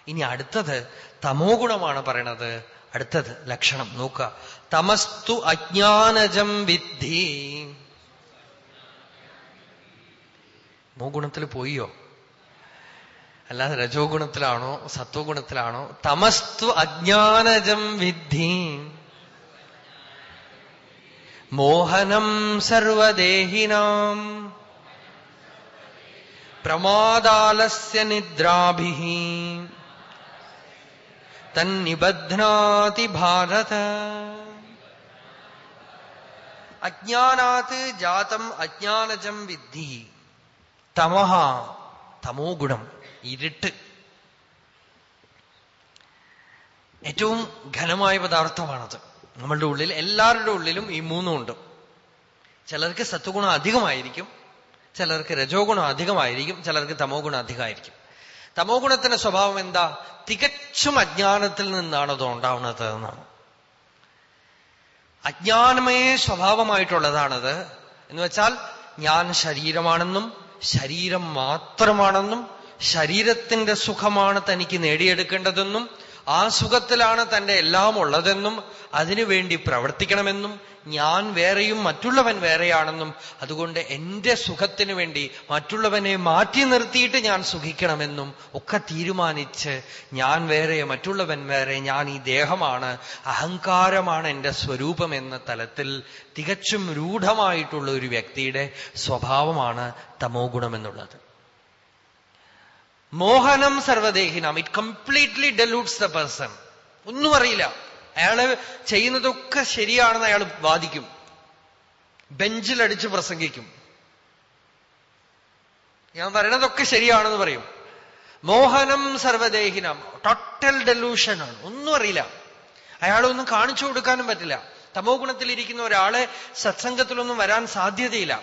ഇനി അടുത്തത് തമോ ഗുണമാണ് പറയണത്. അടുത്തത് ലക്ഷണം. നോക്കുക തമസ്തു അജ്ഞാനജം വിദ്ധി. മോ ഗുണത്തിൽ പോയോ അല്ലാതെ രജോ ഗുണത്തിലാണോ സത്വ ഗുണത്തിലാണോ തമസ്തു അജ്ഞാനജം വിദ്ധി. മോഹനം സർവദേഹിനാം. പ്രമാദാലസ്യ നിദ്രാഭി. തന്നിബധ്നാതി ഭാരത. അജ്ഞാനാത് ജാതം അജ്ഞാനജം വിദ്ധി. തമഹ തമോ ഗുണം ഇരുട്ട്. ഏറ്റവും ഘനമായ പദാർത്ഥമാണത്. നമ്മളുടെ ഉള്ളിൽ എല്ലാവരുടെ ഉള്ളിലും ഈ മൂന്നും ഉണ്ട്. ചിലർക്ക് സത്വഗുണം അധികമായിരിക്കും. ചിലർക്ക് രജോ ഗുണം അധികമായിരിക്കും ചിലർക്ക് തമോ ഗുണം അധികമായിരിക്കും. തമോ ഗുണത്തിന്റെ സ്വഭാവം എന്താ? തികച്ചും അജ്ഞാനത്തിൽ നിന്നാണ് അത് ഉണ്ടാവുന്നത് എന്നാണ്. അജ്ഞാനമേ സ്വഭാവമായിട്ടുള്ളതാണത്. എന്ന് വെച്ചാൽ ഞാൻ ശരീരമാണെന്നും ശരീരം മാത്രമാണെന്നും ശരീരത്തിന്റെ സുഖമാണ് തനിക്ക് നേടിയെടുക്കേണ്ടതെന്നും ആ സുഖത്തിലാണ് തന്റെ എല്ലാം ഉള്ളതെന്നും അതിനുവേണ്ടി പ്രവർത്തിക്കണമെന്നും ഞാൻ വേറെയും മറ്റുള്ളവൻ വേറെയാണെന്നും അതുകൊണ്ട് എന്റെ സുഖത്തിനു വേണ്ടി മറ്റുള്ളവനെ മാറ്റി നിർത്തിയിട്ട് ഞാൻ സുഖിക്കണമെന്നും ഒക്കെ തീരുമാനിച്ച് ഞാൻ വേറെ മറ്റുള്ളവൻ വേറെ ഞാൻ ഈ ദേഹമാണ് അഹങ്കാരമാണ് എന്റെ സ്വരൂപം എന്ന തലത്തിൽ തികച്ചും രൂഢമായിട്ടുള്ള ഒരു വ്യക്തിയുടെ സ്വഭാവമാണ് തമോ ഗുണമെന്നുള്ളത് മോഹനം സർവദേഹിനാം. It completely deludes the person ഒന്നും അറിയില്ല. അയാൾ ചെയ്യുന്നതൊക്കെ ശരിയാണെന്ന് അയാൾ വാദിക്കും. ബെഞ്ചിലടിച്ച് പ്രസംഗിക്കും. ഞാൻ പറയണതൊക്കെ ശരിയാണെന്ന് പറയും. മോഹനം സർവദേഹിനം. ടോട്ടൽ ഡെലൂഷനാണ്. ഒന്നും അറിയില്ല. അയാളൊന്നും കാണിച്ചു കൊടുക്കാനും പറ്റില്ല. തമോ ഗുണത്തിലിരിക്കുന്ന ഒരാളെ സത്സംഗത്തിലൊന്നും വരാൻ സാധ്യതയില്ല.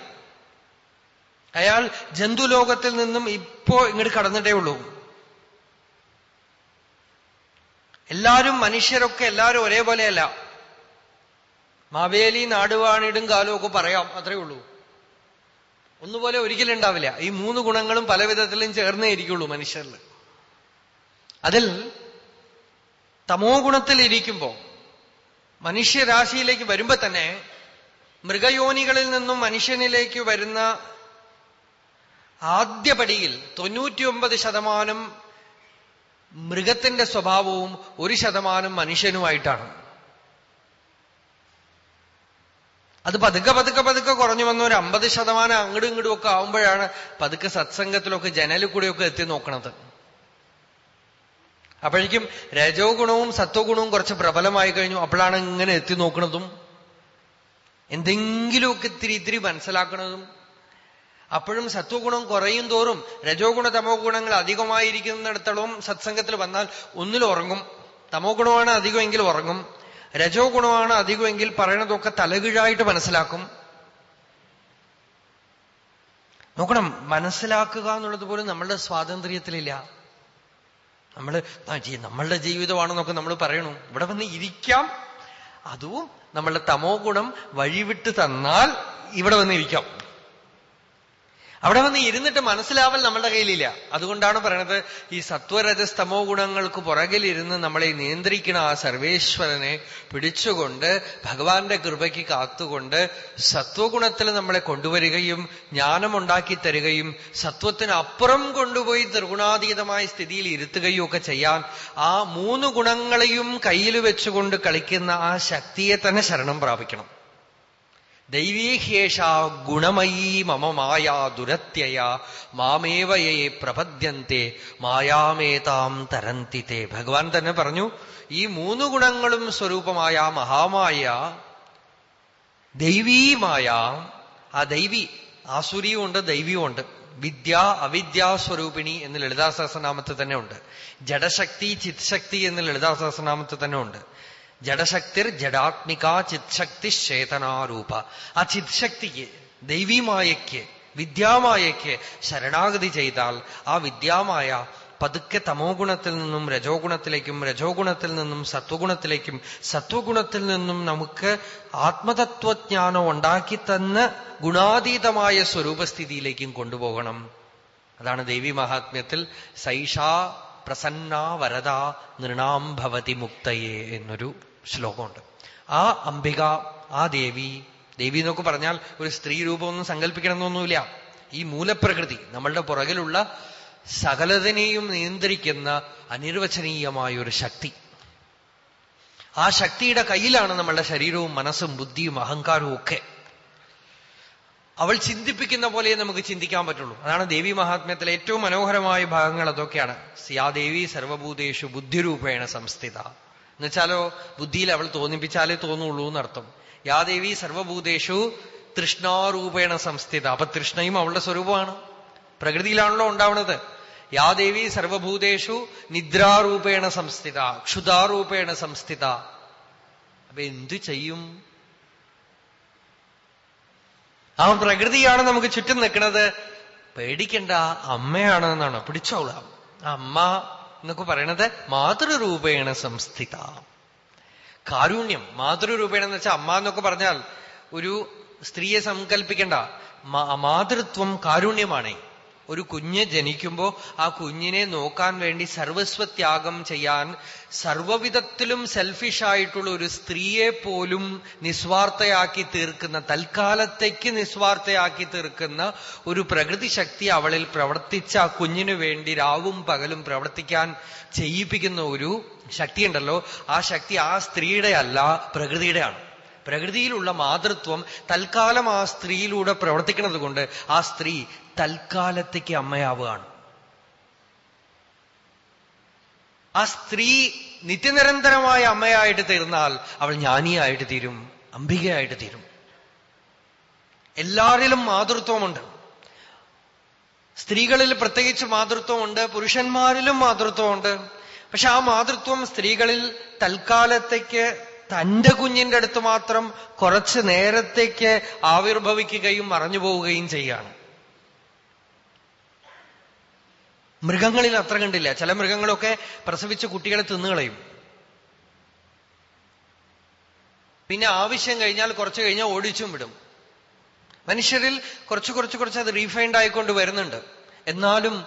അയാൾ ജന്തുലോകത്തിൽ നിന്നും ഇപ്പോ ഇങ്ങോട്ട് കടന്നിട്ടേ ഉള്ളൂ. എല്ലാരും മനുഷ്യരൊക്കെ എല്ലാവരും ഒരേപോലെയല്ല. മാവേലി നാടുവാണിടും കാലവും ഒക്കെ പറയാം അത്രേ ഉള്ളൂ. ഒന്നുപോലെ ഒരിക്കലും ഉണ്ടാവില്ല ഈ മൂന്ന് ഗുണങ്ങളും പല വിധത്തിലും ചേർന്നേ ഇരിക്കുള്ളൂ മനുഷ്യരിൽ അതിൽ തമോ ഗുണത്തിൽ ഇരിക്കുമ്പോ മനുഷ്യരാശിയിലേക്ക് വരുമ്പോ തന്നെ മൃഗയോനികളിൽ നിന്നും മനുഷ്യനിലേക്ക് വരുന്ന ആദ്യപടിയിൽ തൊണ്ണൂറ്റിയൊമ്പത് ശതമാനം മൃഗത്തിന്റെ സ്വഭാവവും ഒരു ശതമാനം മനുഷ്യനുമായിട്ടാണ്. അത് പതുക്കെ പതുക്കെ പതുക്കെ കുറഞ്ഞു വന്ന ഒരു അമ്പത് ശതമാനം അങ്ങടും ഇങ്ങടും ഒക്കെ ആവുമ്പോഴാണ് പതുക്കെ സത്സംഗത്തിലൊക്കെ ജനലിൽ കൂടെയൊക്കെ എത്തി നോക്കണത്. അപ്പോഴേക്കും രജോ ഗുണവും സത്വഗുണവും കുറച്ച് പ്രബലമായി കഴിഞ്ഞു. അപ്പോഴാണ് ഇങ്ങനെ എത്തി നോക്കുന്നതും എന്തെങ്കിലുമൊക്കെ ഇത്തിരി ഇത്തിരി മനസ്സിലാക്കുന്നതും അപ്പോഴും സത്വഗുണം കുറയും തോറും രജോ ഗുണ തമോ ഗുണങ്ങൾ അധികമായിരിക്കുന്നിടത്തോളം സത്സംഗത്തിൽ വന്നാൽ ഒന്നിൽ ഉറങ്ങും. തമോ ഗുണമാണ് അധികമെങ്കിൽ ഉറങ്ങും. രജോ ഗുണമാണ് അധികമെങ്കിൽ പറയണതൊക്കെ തലകീഴായിട്ട് മനസ്സിലാക്കും. നോക്കണം മനസ്സിലാക്കുക എന്നുള്ളത് പോലും നമ്മളുടെ സ്വാതന്ത്ര്യത്തിലില്ല. നമ്മൾ നമ്മളുടെ ജീവിതമാണെന്നൊക്കെ നമ്മൾ പറയണു. ഇവിടെ വന്ന് ഇരിക്കാം. അതും നമ്മളുടെ തമോ ഗുണം വഴിവിട്ട് തന്നാൽ ഇവിടെ വന്ന് ഇരിക്കാം. അവിടെ വന്ന് ഇരുന്നിട്ട് മനസ്സിലാവൽ നമ്മളുടെ കയ്യിലില്ല. അതുകൊണ്ടാണ് പറയണത് ഈ സത്വരജസ്തമോ ഗുണങ്ങൾക്ക് പുറകിലിരുന്ന് നമ്മളെ നിയന്ത്രിക്കുന്ന ആ സർവേശ്വരനെ പിടിച്ചുകൊണ്ട് ഭഗവാന്റെ കൃപയ്ക്ക് കാത്തുകൊണ്ട് സത്വഗുണത്തിൽ നമ്മളെ കൊണ്ടുവരികയും ജ്ഞാനമുണ്ടാക്കി തരികയും സത്വത്തിനപ്പുറം കൊണ്ടുപോയി ത്രിഗുണാതീതമായ സ്ഥിതിയിൽ ഇരുത്തുകയും ഒക്കെ ചെയ്യാൻ ആ മൂന്ന് ഗുണങ്ങളെയും കയ്യിൽ വെച്ചുകൊണ്ട് കളിക്കുന്ന ആ ശക്തിയെ തന്നെ ശരണം പ്രാപിക്കണം. ദൈവീഹ്യേഷ ഗുണമയീ മമ മായാ ദുരത്യയ മാമേവയെ പ്രപദ്യന്തെ മായാമേതാം തരന്തി തേ. ഭഗവാൻ തന്നെ പറഞ്ഞു ഈ മൂന്ന് ഗുണങ്ങളും സ്വരൂപമായ മഹാമായ ദൈവീമായ ആ ദൈവി ആസുരിയുമുണ്ട് ദൈവിയുമുണ്ട് വിദ്യ അവിദ്യാസ്വരൂപിണി എന്ന് ലളിതാ തന്നെ ഉണ്ട്. ജഡശക്തി ചിത്ശക്തി എന്ന് ലളിതാ തന്നെ ഉണ്ട്. ജഡശക്തിർ ജഡാത്മിക ചിത്ശക്തി ചേതനാരൂപ ആ ചിത്ശക്തിക്ക് ദൈവീമായയ്ക്ക് വിദ്യാമായയ്ക്ക് ശരണാഗതി ചെയ്താൽ ആ വിദ്യാമായ പതുക്കെ തമോ ഗുണത്തിൽ നിന്നും രജോ ഗുണത്തിലേക്കും രജോ ഗുണത്തിൽ നിന്നും സത്വഗുണത്തിലേക്കും സത്വഗുണത്തിൽ നിന്നും നമുക്ക് ആത്മതത്വജ്ഞാനം ഉണ്ടാക്കി തന്ന് ഗുണാതീതമായ സ്വരൂപസ്ഥിതിയിലേക്കും കൊണ്ടുപോകണം. അതാണ് ദേവി മഹാത്മ്യത്തിൽ സൈഷാ പ്രസന്ന വരദ നൃണാം ഭവതി മുക്തയെ എന്നൊരു ശ്ലോകമുണ്ട്. ആ അംബിക ആ ദേവി ദേവി എന്നൊക്കെ പറഞ്ഞാൽ ഒരു സ്ത്രീ രൂപമൊന്നും സങ്കല്പിക്കണമെന്നൊന്നുമില്ല. ഈ മൂലപ്രകൃതി നമ്മളുടെ പുറകിലുള്ള സകലതിനെയും നിയന്ത്രിക്കുന്ന അനിർവചനീയമായ ഒരു ശക്തി. ആ ശക്തിയുടെ കയ്യിലാണ് നമ്മളുടെ ശരീരവും മനസ്സും ബുദ്ധിയും അഹങ്കാരവും ഒക്കെ. അവൾ ചിന്തിപ്പിക്കുന്ന പോലെ നമുക്ക് ചിന്തിക്കാൻ പറ്റുള്ളൂ. അതാണ് ദേവി മഹാത്മ്യത്തിലെ ഏറ്റവും മനോഹരമായ ഭാഗങ്ങൾ അതൊക്കെയാണ്. സിയാദേവി സർവഭൂതേഷു ബുദ്ധിരൂപേണ സംസ്ഥിത. എന്നുവെച്ചാലോ ബുദ്ധിയിൽ അവൾ തോന്നിപ്പിച്ചാലേ തോന്നുള്ളൂ എന്നർത്ഥം. യാദേവി സർവഭൂതേഷു തൃഷ്ണാരൂപേണ സംസ്ഥിത. അപ്പൊ തൃഷ്ണയും അവളുടെ സ്വരൂപമാണ്. പ്രകൃതിയിലാണല്ലോ ഉണ്ടാവുന്നത് യാദേവി സർവഭൂതേഷു നിദ്രാരൂപേണ സംസ്ഥിത ക്ഷുതാരൂപേണ സംസ്ഥിത. അപ്പൊ എന്തു ചെയ്യും? ആ പ്രകൃതിയാണ് നമുക്ക് ചുറ്റും നിൽക്കുന്നത് പേടിക്കണ്ട അമ്മയാണ് എന്നാണ് പിടിച്ചോളാം. അമ്മ എന്നൊക്കെ പറയണത് മാതൃരൂപേണ സംസ്ഥിത. കാരുണ്യം മാതൃരൂപേണ എന്ന് വെച്ചാൽ അമ്മ എന്നൊക്കെ പറഞ്ഞാൽ ഒരു സ്ത്രീയെ സങ്കല്പിക്കേണ്ട മാതൃത്വം കാരുണ്യമാണ്. ഒരു കുഞ്ഞ് ജനിക്കുമ്പോ ആ കുഞ്ഞിനെ നോക്കാൻ വേണ്ടി സർവസ്വത്യാഗം ചെയ്യാൻ സർവവിധത്തിലും സെൽഫിഷായിട്ടുള്ള ഒരു സ്ത്രീയെ പോലും നിസ്വാർത്ഥയാക്കി തീർക്കുന്ന തൽക്കാലത്തേക്ക് നിസ്വാർത്ഥയാക്കി തീർക്കുന്ന ഒരു പ്രകൃതി ശക്തി അവളിൽ പ്രവർത്തിച്ച ആ കുഞ്ഞിനു വേണ്ടി രാവും പകലും പ്രവർത്തിക്കാൻ ചെയ്യിപ്പിക്കുന്ന ഒരു ശക്തിയുണ്ടല്ലോ. ആ ശക്തി ആ സ്ത്രീയുടെ അല്ല പ്രകൃതിയുടെയാണ്. പ്രകൃതിയിലുള്ള മാതൃത്വം തൽക്കാലം ആ സ്ത്രീയിലൂടെ പ്രവർത്തിക്കുന്നത് കൊണ്ട് ആ സ്ത്രീ തൽക്കാലത്തേക്ക് അമ്മയാവുകയാണ്. ആ സ്ത്രീ നിത്യനിരന്തരമായ അമ്മയായിട്ട് തീർന്നാൽ അവൾ ജ്ഞാനിയായിട്ട് തീരും അംബികയായിട്ട് തീരും. എല്ലാരിലും മാതൃത്വമുണ്ട്. സ്ത്രീകളിൽ പ്രത്യേകിച്ച് മാതൃത്വമുണ്ട് പുരുഷന്മാരിലും മാതൃത്വമുണ്ട്. പക്ഷെ ആ മാതൃത്വം സ്ത്രീകളിൽ തൽക്കാലത്തേക്ക് തന്റെ കുഞ്ഞിന്റെ അടുത്ത് മാത്രം കുറച്ച് നേരത്തേക്ക് ആവിർഭവിക്കുകയും മറഞ്ഞു പോവുകയും ചെയ്യാണ് മൃഗങ്ങളിൽ അത്ര കണ്ടില്ല. ചില മൃഗങ്ങളൊക്കെ പ്രസവിച്ച് കുട്ടികളെ തിന്നുകളയും പിന്നെ ആവശ്യം കഴിഞ്ഞാൽ കുറച്ച് കഴിഞ്ഞാൽ ഓടിച്ചും വിടും. മനുഷ്യരിൽ കുറച്ച് കുറച്ച് കുറച്ച് അത് റീഫൈൻഡ് ആയിക്കൊണ്ട് വരുന്നുണ്ട്. എന്നാലും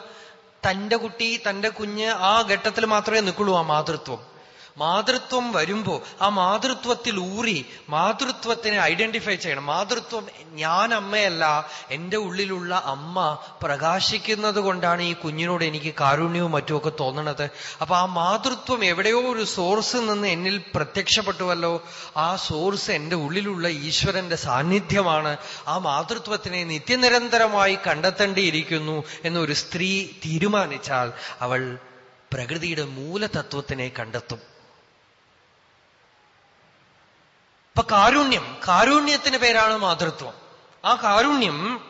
തന്റെ കുട്ടി തന്റെ കുഞ്ഞ് ആ ഘട്ടത്തിൽ മാത്രമേ നിൽക്കുള്ളൂ ആ മാതൃത്വം. മാതൃത്വം വരുമ്പോ ആ മാതൃത്വത്തിൽ ഊറി മാതൃത്വത്തിനെ ഐഡന്റിഫൈ ചെയ്യണം. മാതൃത്വം ഞാൻ അമ്മയല്ല എന്റെ ഉള്ളിലുള്ള അമ്മ പ്രകാശിക്കുന്നത് കൊണ്ടാണ് ഈ കുഞ്ഞിനോട് എനിക്ക് കാരുണ്യവും മറ്റുമൊക്കെ തോന്നണത്. അപ്പൊ ആ മാതൃത്വം എവിടെയോ ഒരു സോഴ്സ് നിന്ന് എന്നിൽ പ്രത്യക്ഷപ്പെട്ടുവല്ലോ. ആ സോഴ്സ് എന്റെ ഉള്ളിലുള്ള ഈശ്വരന്റെ സാന്നിധ്യമാണ്. ആ മാതൃത്വത്തിനെ നിത്യനിരന്തരമായി കണ്ടെത്തേണ്ടിയിരിക്കുന്നു എന്നൊരു സ്ത്രീ തീരുമാനിച്ചാൽ അവൾ പ്രകൃതിയുടെ മൂലതത്വത്തിനെ കണ്ടെത്തും. അപ്പൊ കാരുണ്യം കാരുണ്യത്തിന് പേരാണ് മാതൃത്വം. ആ കാരുണ്യം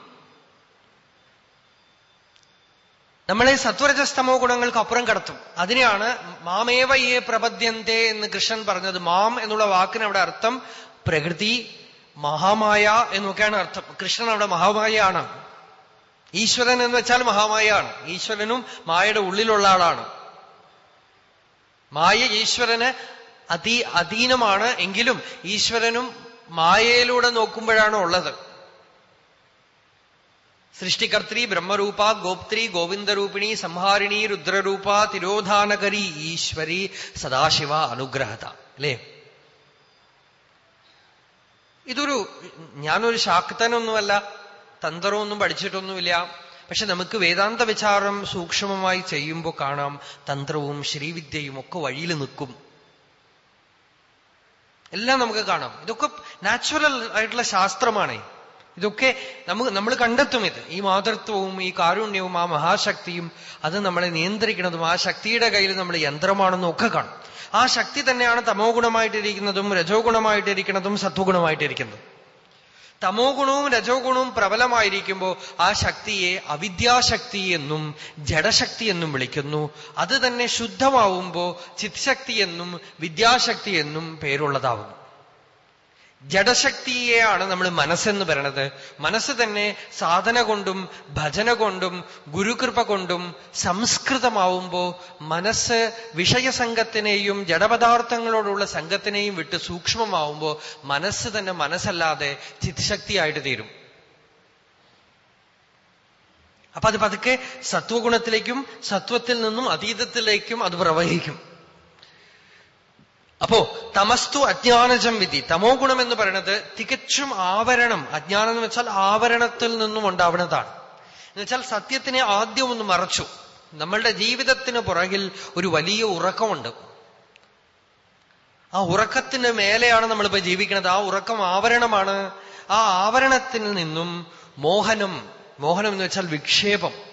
നമ്മളെ സത്വരജസ്തമോ ഗുണങ്ങൾക്ക് അപ്പുറം കടത്തും. അതിനെയാണ് മാമേവ ഏ പ്രപദ്യന്തെ എന്ന് കൃഷ്ണൻ പറഞ്ഞത്. മാം എന്നുള്ള വാക്കിന് അവിടെ അർത്ഥം പ്രകൃതി മഹാമായ എന്നൊക്കെയാണ് അർത്ഥം. കൃഷ്ണൻ അവിടെ മഹാമായയാണ്. ഈശ്വരൻ എന്ന് വെച്ചാൽ മഹാമായയാണ്. ഈശ്വരനും മായയുടെ ഉള്ളിലുള്ള ആളാണ്. മായ ഈശ്വരന് അതി അധീനമാണ് എങ്കിലും ഈശ്വരനും മായയിലൂടെ നോക്കുമ്പോഴാണ് ഉള്ളത്. സൃഷ്ടികർത്തി ബ്രഹ്മരൂപ ഗോപ്ത്രി ഗോവിന്ദരൂപിണി സംഹാരിണി രുദ്രരൂപ തിരോധാനകരി ഈശ്വരി സദാശിവ അനുഗ്രഹത. അല്ലേ? ഇതൊരു ഞാനൊരു ശാക്തനൊന്നുമല്ല തന്ത്രമൊന്നും പഠിച്ചിട്ടൊന്നുമില്ല. പക്ഷെ നമുക്ക് വേദാന്ത വിചാരം സൂക്ഷ്മമായി ചെയ്യുമ്പോൾ കാണാം തന്ത്രവും ശ്രീവിദ്യയും ഒക്കെ വഴിയിൽ നിൽക്കും. എല്ലാം നമുക്ക് കാണാം. ഇതൊക്കെ നാച്ചുറൽ ആയിട്ടുള്ള ശാസ്ത്രമാണ്. ഇതൊക്കെ നമുക്ക് നമ്മൾ കണ്ടെത്തും ഇത്. ഈ മാതൃത്വവും ഈ കാരുണ്യവും ആ മഹാശക്തിയും അത് നമ്മളെ നിയന്ത്രിക്കുന്നതും ആ ശക്തിയുടെ കയ്യിൽ നമ്മൾ യന്ത്രമാണെന്നും ഒക്കെ കാണും. ആ ശക്തി തന്നെയാണ് തമോ ഗുണമായിട്ടിരിക്കുന്നതും രജോ ഗുണമായിട്ടിരിക്കുന്നതും സത്വഗുണമായിട്ടിരിക്കുന്നതും. തമോ ഗുണവും രജോ ഗുണവും പ്രബലമായിരിക്കുമ്പോൾ ആ ശക്തിയെ അവിദ്യാശക്തി എന്നും ജഡശക്തി എന്നും വിളിക്കുന്നു. അത് തന്നെ ശുദ്ധമാവുമ്പോ ചിത്ശക്തി എന്നും വിദ്യാശക്തി എന്നും പേരുള്ളതാവുന്നു. ജഡശക്തിയെയാണ് നമ്മൾ മനസ്സെന്ന് പറയണത്. മനസ്സ് തന്നെ സാധന കൊണ്ടും ഭജന കൊണ്ടും ഗുരുകൃപ കൊണ്ടും സംസ്കൃതമാവുമ്പോ മനസ്സ് വിഷയസംഘത്തിനെയും ജഡപദാർത്ഥങ്ങളോടുള്ള സംഘത്തിനെയും വിട്ട് സൂക്ഷ്മമാവുമ്പോ മനസ്സ് തന്നെ മനസ്സല്ലാതെ ചിത്ശക്തിയായിട്ട് തീരും. അപ്പൊ അത് പതുക്കെ സത്വഗുണത്തിലേക്കും സത്വത്തിൽ നിന്നും അതീതത്തിലേക്കും അത് പ്രവഹിക്കും. അപ്പോ തമസ്തു അജ്ഞാനജം വിധി. തമോ ഗുണം എന്ന് പറയുന്നത് തികച്ചും ആവരണം. അജ്ഞാനം എന്ന് വെച്ചാൽ ആവരണത്തിൽ നിന്നും ഉണ്ടാവുന്നതാണ്. എന്നുവെച്ചാൽ സത്യത്തിനെ ആദ്യം ഒന്ന് മറച്ചു. നമ്മളുടെ ജീവിതത്തിന് പുറകിൽ ഒരു വലിയ ഉറക്കമുണ്ട്. ആ ഉറക്കത്തിന് മേലെയാണ് നമ്മളിപ്പോ ജീവിക്കുന്നത്. ആ ഉറക്കം ആവരണമാണ്. ആ ആവരണത്തിൽ നിന്നും മോഹനം മോഹനം എന്ന് വെച്ചാൽ വിക്ഷേപം.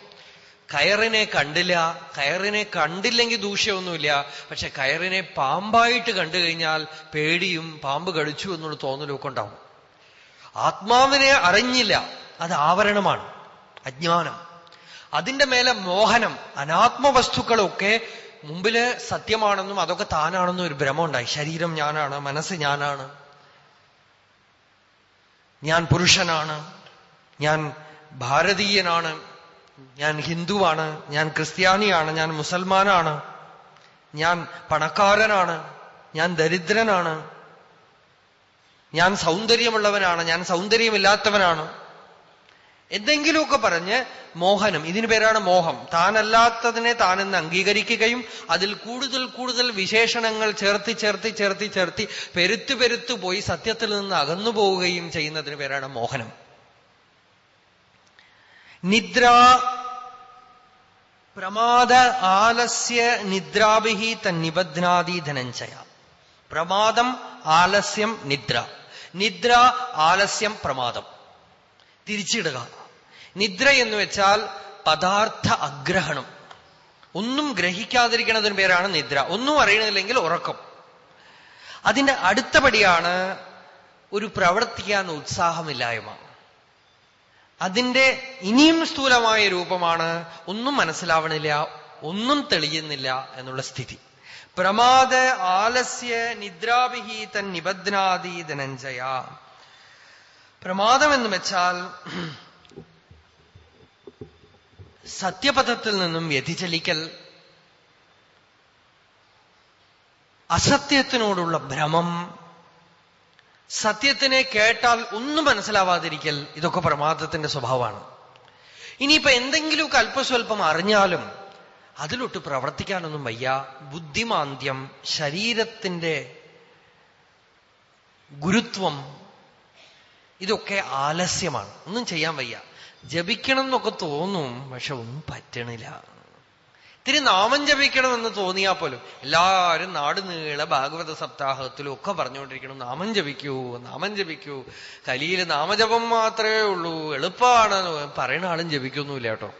കയറിനെ കണ്ടില്ല കയറിനെ കണ്ടില്ലെങ്കിൽ ദൂഷ്യമൊന്നുമില്ല പക്ഷെ കയറിനെ പാമ്പായിട്ട് കണ്ടു കഴിഞ്ഞാൽ പേടിയും പാമ്പ് കടിച്ചു എന്നുള്ള തോന്നലൊക്കെ ഉണ്ടാവും. ആത്മാവിനെ അറിഞ്ഞില്ല അത് ആവരണമാണ് അജ്ഞാനം. അതിന്റെ മേലെ മോഹനം അനാത്മവസ്തുക്കളൊക്കെ മുമ്പിൽ സത്യമാണെന്നും അതൊക്കെ താനാണെന്നും ഒരു ഭ്രമം ഉണ്ടായി. ശരീരം ഞാനാണ് മനസ്സ് ഞാനാണ്. ഞാൻ പുരുഷനാണ് ഞാൻ ഭാരതീയനാണ് ഞാൻ ഹിന്ദുവാണ് ഞാൻ ക്രിസ്ത്യാനിയാണ് ഞാൻ മുസൽമാനാണ് ഞാൻ പണക്കാരനാണ് ഞാൻ ദരിദ്രനാണ് ഞാൻ സൗന്ദര്യമുള്ളവനാണ് ഞാൻ സൗന്ദര്യമില്ലാത്തവനാണ്. എന്തെങ്കിലുമൊക്കെ പറഞ്ഞ് മോഹനം ഇതിന് പേരാണ് മോഹം. താനല്ലാത്തതിനെ താനെന്ന് അംഗീകരിക്കുകയും അതിൽ കൂടുതൽ കൂടുതൽ വിശേഷണങ്ങൾ ചേർത്തി ചേർത്തി ചേർത്തി ചേർത്തി പെരുത്തു പെരുത്തു പോയി സത്യത്തിൽ നിന്ന് അകന്നു പോവുകയും ചെയ്യുന്നതിന് പേരാണ് മോഹനം. നിദ്ര പ്രമാദ ആലസ്യ നിദ്രാഭിഹി തന്നിബധ്നാദി ധനഞ്ജയ. പ്രമാദം ആലസ്യം നിദ്ര. നിദ്ര ആലസ്യം പ്രമാദം. തിരിച്ചിടുക. നിദ്ര എന്ന് വെച്ചാൽ പദാർത്ഥ അഗ്രഹണം. ഒന്നും ഗ്രഹിക്കാതിരിക്കുന്നതിന് പേരാണ് നിദ്ര. ഒന്നും അറിയണില്ലെങ്കിൽ ഉറക്കം. അതിന്റെ അടുത്ത പടിയാണ് ഒരു പ്രവർത്തിക്കാൻ ഉത്സാഹമില്ലായ്മ. അതിന്റെ ഇനിയും സ്ഥൂലമായ രൂപമാണ് ഒന്നും മനസ്സിലാവണില്ല ഒന്നും തെളിയുന്നില്ല എന്നുള്ള സ്ഥിതി. പ്രമാദ ആലസ്യ നിദ്രാഭിഹി തൻ നിബധ്നാദി ധനഞ്ജയ. പ്രമാദം എന്ന് വെച്ചാൽ സത്യപഥത്തിൽ നിന്നും വ്യതിചലിക്കൽ അസത്യത്തിനോടുള്ള ഭ്രമം സത്യത്തിനെ കേട്ടാൽ ഒന്നും മനസ്സിലാവാതിരിക്കൽ ഇതൊക്കെ പ്രമാദത്തിന്റെ സ്വഭാവമാണ്. ഇനിയിപ്പോ എന്തെങ്കിലുമൊക്കെ അല്പസ്വല്പം അറിഞ്ഞാലും അതിലൊട്ട് പ്രവർത്തിക്കാനൊന്നും വയ്യ. ബുദ്ധിമാന്ദ്യം ശരീരത്തിന്റെ ഗുരുത്വം ഇതൊക്കെ ആലസ്യമാണ്. ഒന്നും ചെയ്യാൻ വയ്യ. ജപിക്കണം എന്നൊക്കെ തോന്നും പക്ഷെ ഒന്നും പറ്റണില്ല. ഇത്തിരി നാമം ജപിക്കണമെന്ന് തോന്നിയാൽ പോലും എല്ലാവരും നാട് നീള ഭാഗവത സപ്താഹത്തിലും ഒക്കെ പറഞ്ഞുകൊണ്ടിരിക്കണം. നാമം ജപിക്കൂ നാമം ജപിക്കൂ. കലിയിൽ നാമജപം മാത്രമേ ഉള്ളൂ. എളുപ്പമാണ് പറയുന്ന ആളും ജപിക്കൊന്നുമില്ല കേട്ടോ.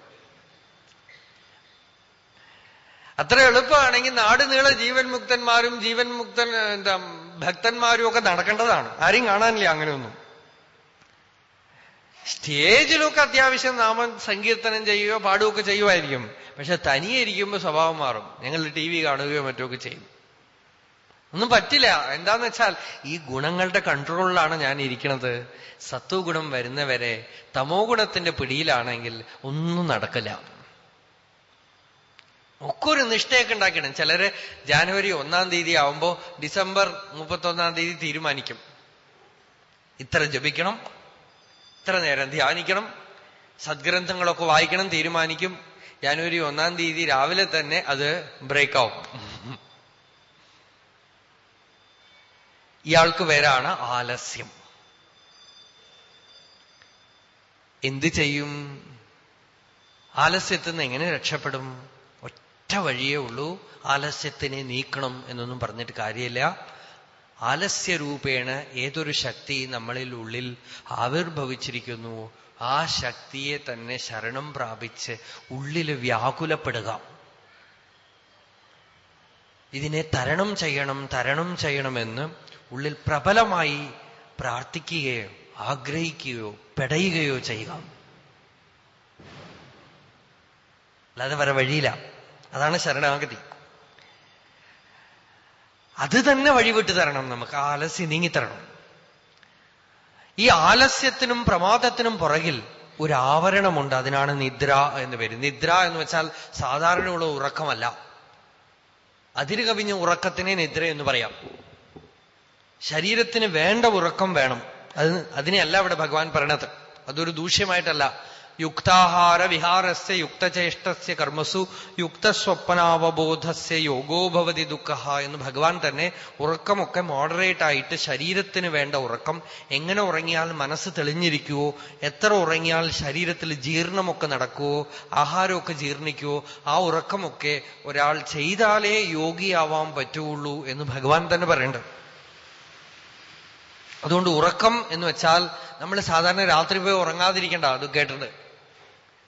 അത്ര എളുപ്പമാണെങ്കിൽ നാട് നീള ജീവൻ മുക്തന്മാരും ജീവൻ മുക്തൻ എന്താ ഭക്തന്മാരും ഒക്കെ നടക്കേണ്ടതാണ്. ആരും കാണാനില്ല അങ്ങനെയൊന്നും. സ്റ്റേജിലൊക്കെ അത്യാവശ്യം നാമം സങ്കീർത്തനം ചെയ്യുകയോ പാടുകയൊക്കെ ചെയ്യുമായിരിക്കും. പക്ഷെ തനിയെ ഇരിക്കുമ്പോൾ സ്വഭാവം മാറും. ഞങ്ങൾ ടി വി കാണുകയോ മറ്റൊക്കെ ചെയ്യും. ഒന്നും പറ്റില്ല. എന്താന്ന് വെച്ചാൽ ഈ ഗുണങ്ങളുടെ കൺട്രോളിലാണ് ഞാൻ ഇരിക്കുന്നത്. സത്വഗുണം വരുന്നവരെ തമോ ഗുണത്തിന്റെ പിടിയിലാണെങ്കിൽ ഒന്നും നടക്കില്ല. ഒക്കെ ഒരു നിഷ്ഠയൊക്കെ ഉണ്ടാക്കണം ചിലര് ജാനുവരി ഒന്നാം തീയതി ആവുമ്പോ ഡിസംബർ മുപ്പത്തൊന്നാം തീയതി തീരുമാനിക്കും. ഇത്ര ജപിക്കണം. ഇത്ര നേരം ധ്യാനിക്കണം സദ്ഗ്രന്ഥങ്ങളൊക്കെ വായിക്കണം തീരുമാനിക്കും. ജാനുവരി ഒന്നാം തീയതി രാവിലെ തന്നെ അത് ബ്രേക്ക് ആവും ഇയാൾക്ക് പേരാണ് ആലസ്യം. എന്ത് ചെയ്യും? ആലസ്യത്തിൽ നിന്ന് എങ്ങനെ രക്ഷപ്പെടും? ഒറ്റ വഴിയേ ഉള്ളൂ. ആലസ്യത്തിനെ നീക്കണം എന്നൊന്നും പറഞ്ഞിട്ട് കാര്യമില്ല. ആലസ്യരൂപേണ ഏതൊരു ശക്തി നമ്മളിൽ ഉള്ളിൽ ആവിർഭവിച്ചിരിക്കുന്നു ആ ശക്തിയെ തന്നെ ശരണം പ്രാപിച്ച് ഉള്ളിൽ വ്യാകുലപ്പെടുക. ഇതിനെ തരണം ചെയ്യണം തരണം ചെയ്യണമെന്ന് ഉള്ളിൽ പ്രബലമായി പ്രാർത്ഥിക്കുകയോ ആഗ്രഹിക്കുകയോ പെടയുകയോ ചെയ്യുക. അല്ലാതെ വരെ വഴിയില്ല. അതാണ് ശരണാഗതി. അത് തന്നെ വഴിവിട്ട് തരണം നമുക്ക്. ആലസ്യം നീങ്ങിത്തരണം ഈ ആലസ്യത്തിനും പ്രമാദത്തിനും പുറകിൽ ഒരു ആവരണമുണ്ട് അതിനാണ് നിദ്ര എന്ന് പേര്. നിദ്ര എന്ന് വെച്ചാൽ സാധാരണയുള്ള ഉറക്കമല്ല. അതിര് കവിഞ്ഞ ഉറക്കത്തിനെ നിദ്ര എന്ന് പറയാം. ശരീരത്തിന് വേണ്ട ഉറക്കം വേണം. അത് അതിനെയല്ല ഇവിടെ ഭഗവാൻ പറയണത്. അതൊരു ദൂഷ്യമായിട്ടല്ല. യുക്താഹാര വിഹാരസ്യ യുക്തചേഷ്ടസ്യ കർമ്മസു യുക്തസ്വപ്നാവബോധസ്യ യോഗോഭവതി ദുഃഖ എന്ന് ഭഗവാൻ തന്നെ ഉറക്കമൊക്കെ മോഡറേറ്റ് ആയിട്ട് ശരീരത്തിന് വേണ്ട ഉറക്കം എങ്ങനെ ഉറങ്ങിയാൽ മനസ്സ് തെളിഞ്ഞിരിക്കുവോ എത്ര ഉറങ്ങിയാൽ ശരീരത്തിൽ ജീർണമൊക്കെ നടക്കുവോ ആഹാരമൊക്കെ ജീർണിക്കുവോ ആ ഉറക്കമൊക്കെ ഒരാൾ ചെയ്താലേ യോഗിയാവാൻ പറ്റുള്ളൂ എന്ന് ഭഗവാൻ തന്നെ പറയേണ്ടത് അതുകൊണ്ട് ഉറക്കം എന്ന് വെച്ചാൽ നമ്മൾ സാധാരണ രാത്രി പോയി ഉറങ്ങാതിരിക്കേണ്ട അത് കേട്ടിട്ടുണ്ട്.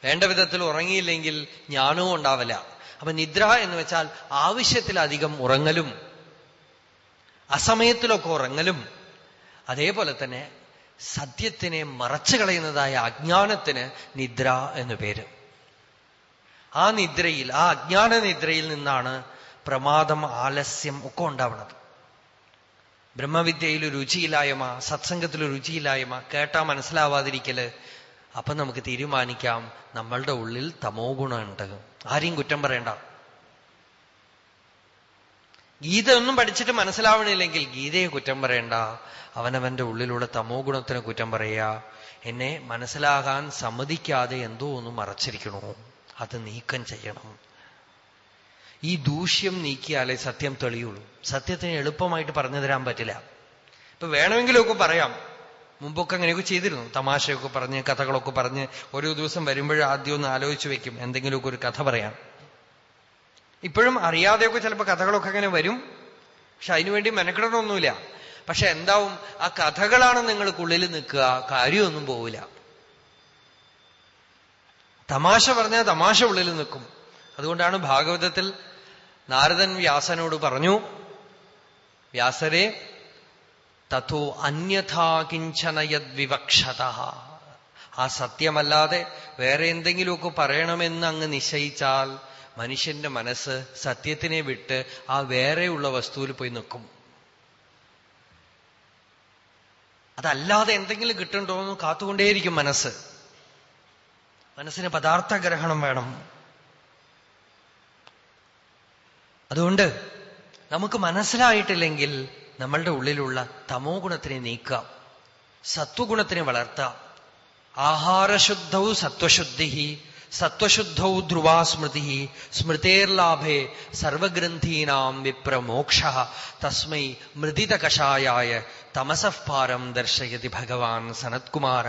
വേണ്ട വിധത്തിൽ ഉറങ്ങിയില്ലെങ്കിൽ ജ്ഞാനവും ഉണ്ടാവില്ല അപ്പൊ നിദ്ര എന്ന് വെച്ചാൽ ആവശ്യത്തിലധികം ഉറങ്ങലും അസമയത്തിലൊക്കെ ഉറങ്ങലും അതേപോലെ തന്നെ സത്യത്തിനെ മറച്ചു കളയുന്നതായ അജ്ഞാനത്തിന് നിദ്ര എന്ന് പേര്. ആ നിദ്രയിൽ ആ അജ്ഞാന നിദ്രയിൽ നിന്നാണ് പ്രമാദം ആലസ്യം ഒക്കെ ഉണ്ടാവുന്നത് ബ്രഹ്മവിദ്യയിൽ രുചിയില്ലായ്മ സത്സംഗത്തിൽ രുചിയില്ലായ്മ കേട്ടാ മനസ്സിലാവാതിരിക്കൽ അപ്പൊ നമുക്ക് തീരുമാനിക്കാം നമ്മളുടെ ഉള്ളിൽ തമോ ഗുണമുണ്ട്. ആരെയും കുറ്റം പറയണ്ട. ഗീത ഒന്നും പഠിച്ചിട്ട് മനസ്സിലാവണില്ലെങ്കിൽ ഗീതയെ കുറ്റം പറയണ്ട. അവനവന്റെ ഉള്ളിലുള്ള തമോ ഗുണത്തിന് കുറ്റം പറയുക. എന്നെ മനസ്സിലാകാൻ സമ്മതിക്കാതെ എന്തോ ഒന്ന് മറച്ചിരിക്കണോ? അത് നീക്കം ചെയ്യണം. ഈ ദൂഷ്യം നീക്കിയാലേ സത്യം തെളിയുള്ളൂ. സത്യത്തിന് എളുപ്പമായിട്ട് പറഞ്ഞു തരാൻ പറ്റില്ല. ഇപ്പൊ വേണമെങ്കിലൊക്കെ പറയാം. മുമ്പൊക്കെ അങ്ങനെയൊക്കെ ചെയ്തിരുന്നു. തമാശയൊക്കെ പറഞ്ഞ് കഥകളൊക്കെ പറഞ്ഞ് ഓരോ ദിവസം വരുമ്പോഴും ആദ്യം ഒന്ന് ആലോചിച്ച് വെക്കും. എന്തെങ്കിലുമൊക്കെ ഒരു കഥ പറയാം ഇപ്പോഴും അറിയാതെയൊക്കെ ചിലപ്പോൾ കഥകളൊക്കെ അങ്ങനെ വരും. പക്ഷെ അതിനുവേണ്ടി മെനക്കെടണമൊന്നുമില്ല. പക്ഷെ എന്താവും? ആ കഥകളാണ് നിങ്ങൾക്കുള്ളിൽ നിൽക്കുക. കാര്യമൊന്നും പോവില്ല. തമാശ പറഞ്ഞാൽ തമാശ ഉള്ളിൽ നിൽക്കും. അതുകൊണ്ടാണ് ഭാഗവതത്തിൽ നാരദൻ വ്യാസനോട് പറഞ്ഞു വ്യാസരെ തഥോ അന്യഥാകിഞ്ചനയത് വിവക്ഷത ആ സത്യമല്ലാതെ വേറെ എന്തെങ്കിലുമൊക്കെ പറയണമെന്ന് അങ്ങ് നിശ്ചയിച്ചാൽ മനുഷ്യന്റെ മനസ്സ് സത്യത്തിനെ വിട്ട് ആ വേറെയുള്ള വസ്തുവിൽ പോയി നിൽക്കും. അതല്ലാതെ എന്തെങ്കിലും കിട്ടുന്നുണ്ടോ എന്ന് കാത്തുകൊണ്ടേയിരിക്കും മനസ്സ്. മനസ്സിന് പദാർത്ഥഗ്രഹണം വേണം. അതുകൊണ്ട് നമുക്ക് മനസ്സിലായിട്ടില്ലെങ്കിൽ നമ്മളുടെ ഉള്ളിലുള്ള തമോ ഗുണത്തിനെ നീക്കാം സത്വഗുണത്തിനെ വളർത്താം ആഹാരശുദ്ധൗ സത്വശുദ്ധി സത്വശുദ്ധൗ ധ്രുവാ സ്മൃതി സ്മൃതേർലാഭേ സർവഗ്രന്ഥീനാം വിപ്രമോക്ഷ. തസ്മൈ മൃദിതകഷായായ തമസഃപാരം ദർശയതി ഭഗവാൻ സനത്കുമാര.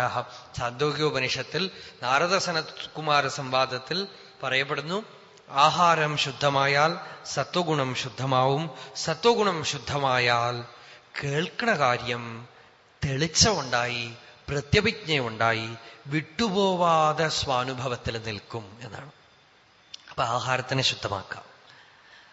ചാന്തോക്യോപനിഷത്തിൽ നാരദ സനത്കുമാര സംവാദത്തിൽ പറയപ്പെടുന്നു ആഹാരം ശുദ്ധമായാൽ സത്വഗുണം ശുദ്ധമാവും. സത്വഗുണം ശുദ്ധമായാൽ കേൾക്കണ കാര്യം തെളിച്ചമുണ്ടായി പ്രത്യഭിജ്ഞയുണ്ടായി വിട്ടുപോവാതെ സ്വാനുഭവത്തിൽ നിൽക്കും എന്നാണ്. അപ്പൊ ആഹാരത്തിനെ ശുദ്ധമാക്കാം.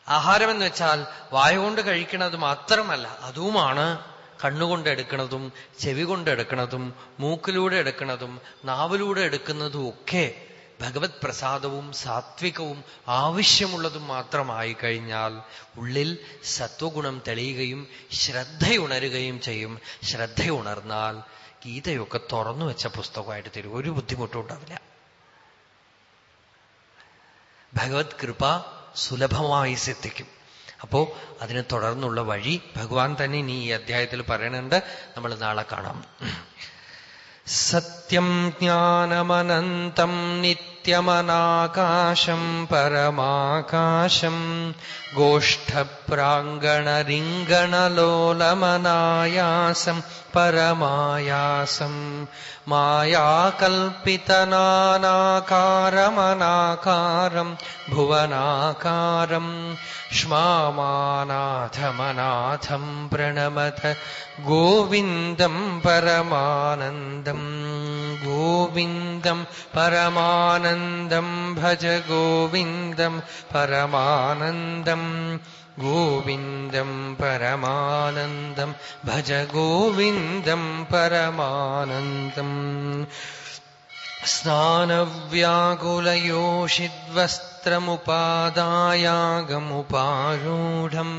ആഹാരം എന്ന് വെച്ചാൽ വായ കൊണ്ട് കഴിക്കുന്നത് മാത്രമല്ല അതുമാണ് കണ്ണുകൊണ്ട് എടുക്കുന്നതും ചെവി കൊണ്ട് എടുക്കുന്നതും മൂക്കിലൂടെ എടുക്കുന്നതും നാവിലൂടെ എടുക്കുന്നതും ഒക്കെ ഭഗവത് പ്രസാദവും സാത്വികവും ആവശ്യമുള്ളതും മാത്രമായി കഴിഞ്ഞാൽ ഉള്ളിൽ സത്വഗുണം തെളിയുകയും ശ്രദ്ധയുണരുകയും ചെയ്യും. ശ്രദ്ധയുണർന്നാൽ ഗീതയൊക്കെ തുറന്നു വെച്ച പുസ്തകമായിട്ട് തരും. ഒരു ബുദ്ധിമുട്ടും ഉണ്ടാവില്ല. ഭഗവത് കൃപ സുലഭമായി സിദ്ധിക്കും. അപ്പോ അതിന് തുടർന്നുള്ള വഴി ഭഗവാൻ തന്നെ ഇനി ഈ അധ്യായത്തിൽ പറയണുണ്ട് നമ്മൾ നാളെ കാണാം. സത്യം ജ്ഞാനമനന്തം നിത്യമനാകാശം नित्यमनाकाशम् परमाकाशम् गोष्ठप्राङ्गणरिङ्गणलोलमनायासम् परमायासम् मायाकल्पितनानाकारमनाकारम् भुवनाकारम् क्ष्मा मानाथमनाथम् प्रणमथ गोविन्दम् परमानन्दम् गोविन्दम् परमानन्दम् भज गोविन्दम् परमानन्दम् गोविन्दम् परमानन्दम् भज गोविन्दम् परमानन्दम् स्नानव्याकुलयोषिद्वस्त्रमुपादायागमुपारूढम्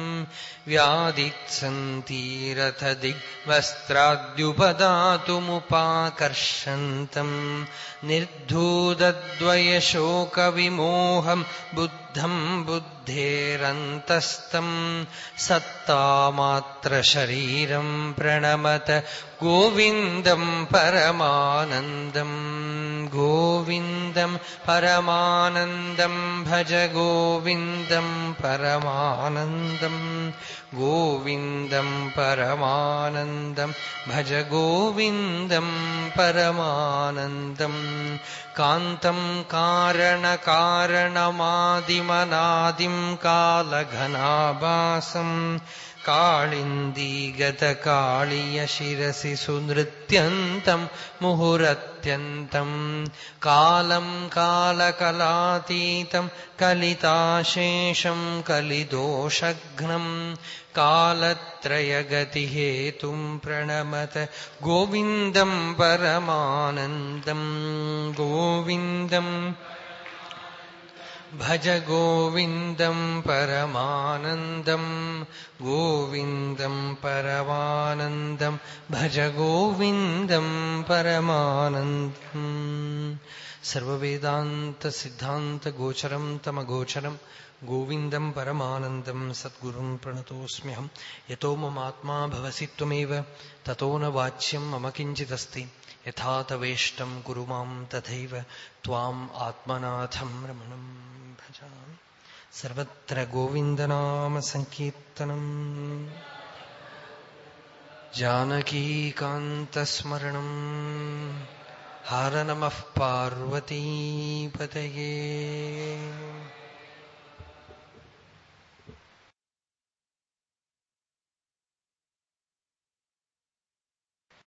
व्यादित्सन्तीरथदिग्वस्त्राद्युपदातुमुपाकर्षन्तम् निर्धूतद्वयशोकविमोहम् बुद्धम् बुद्धेरन्तस्तम् सत्तामात्रशरीरम् प्रणमत गोविन्दम् परमानन्दम् गोविन्दम् परमानन्दम् भज गोविन्दम् परमानन्दम् गोविन्दम् परमानन्दम् भज गोविन्दम् परमानन्दम्। कान्तम् कारणकारणमादिमनादिम् कालघनाभासम् कालिन्दीगतकालीयशिरसि सुनृत्यन्तम् मुहुरत्यन्तम् कालम् कालकलातीतम् कलिताशेषम् कलिदोषघ्नम् കലിദോഷഘ്നം കാലത്രയഗതിഹേതും പ്രണമത ഗോവിന്ദം പരമാനന്ദം ഗോവിന്ദം ഭജ ഗോവിന്ദം പരമാനന്ദം ഗോവിന്ദം പരമാനന്ദം ഭജ ഗോവിന്ദം പരമാനന്ദം. സർവവേദാന്തസിദ്ധാന്തഗോചരം गोविन्दम् परमानन्दम् सद्गुरुम् प्रणतोऽस्म्यहम् यतो ममात्मा भवसि त्वमेव, ततो न वाच्यम् मम किञ्चिदस्ति। यथा तवेष्टम् कुरु माम् तथैव त्वाम् आत्मनाथम् रमणम् भजामि। सर्वत्र गोविन्दनामसङ्कीर्तनम्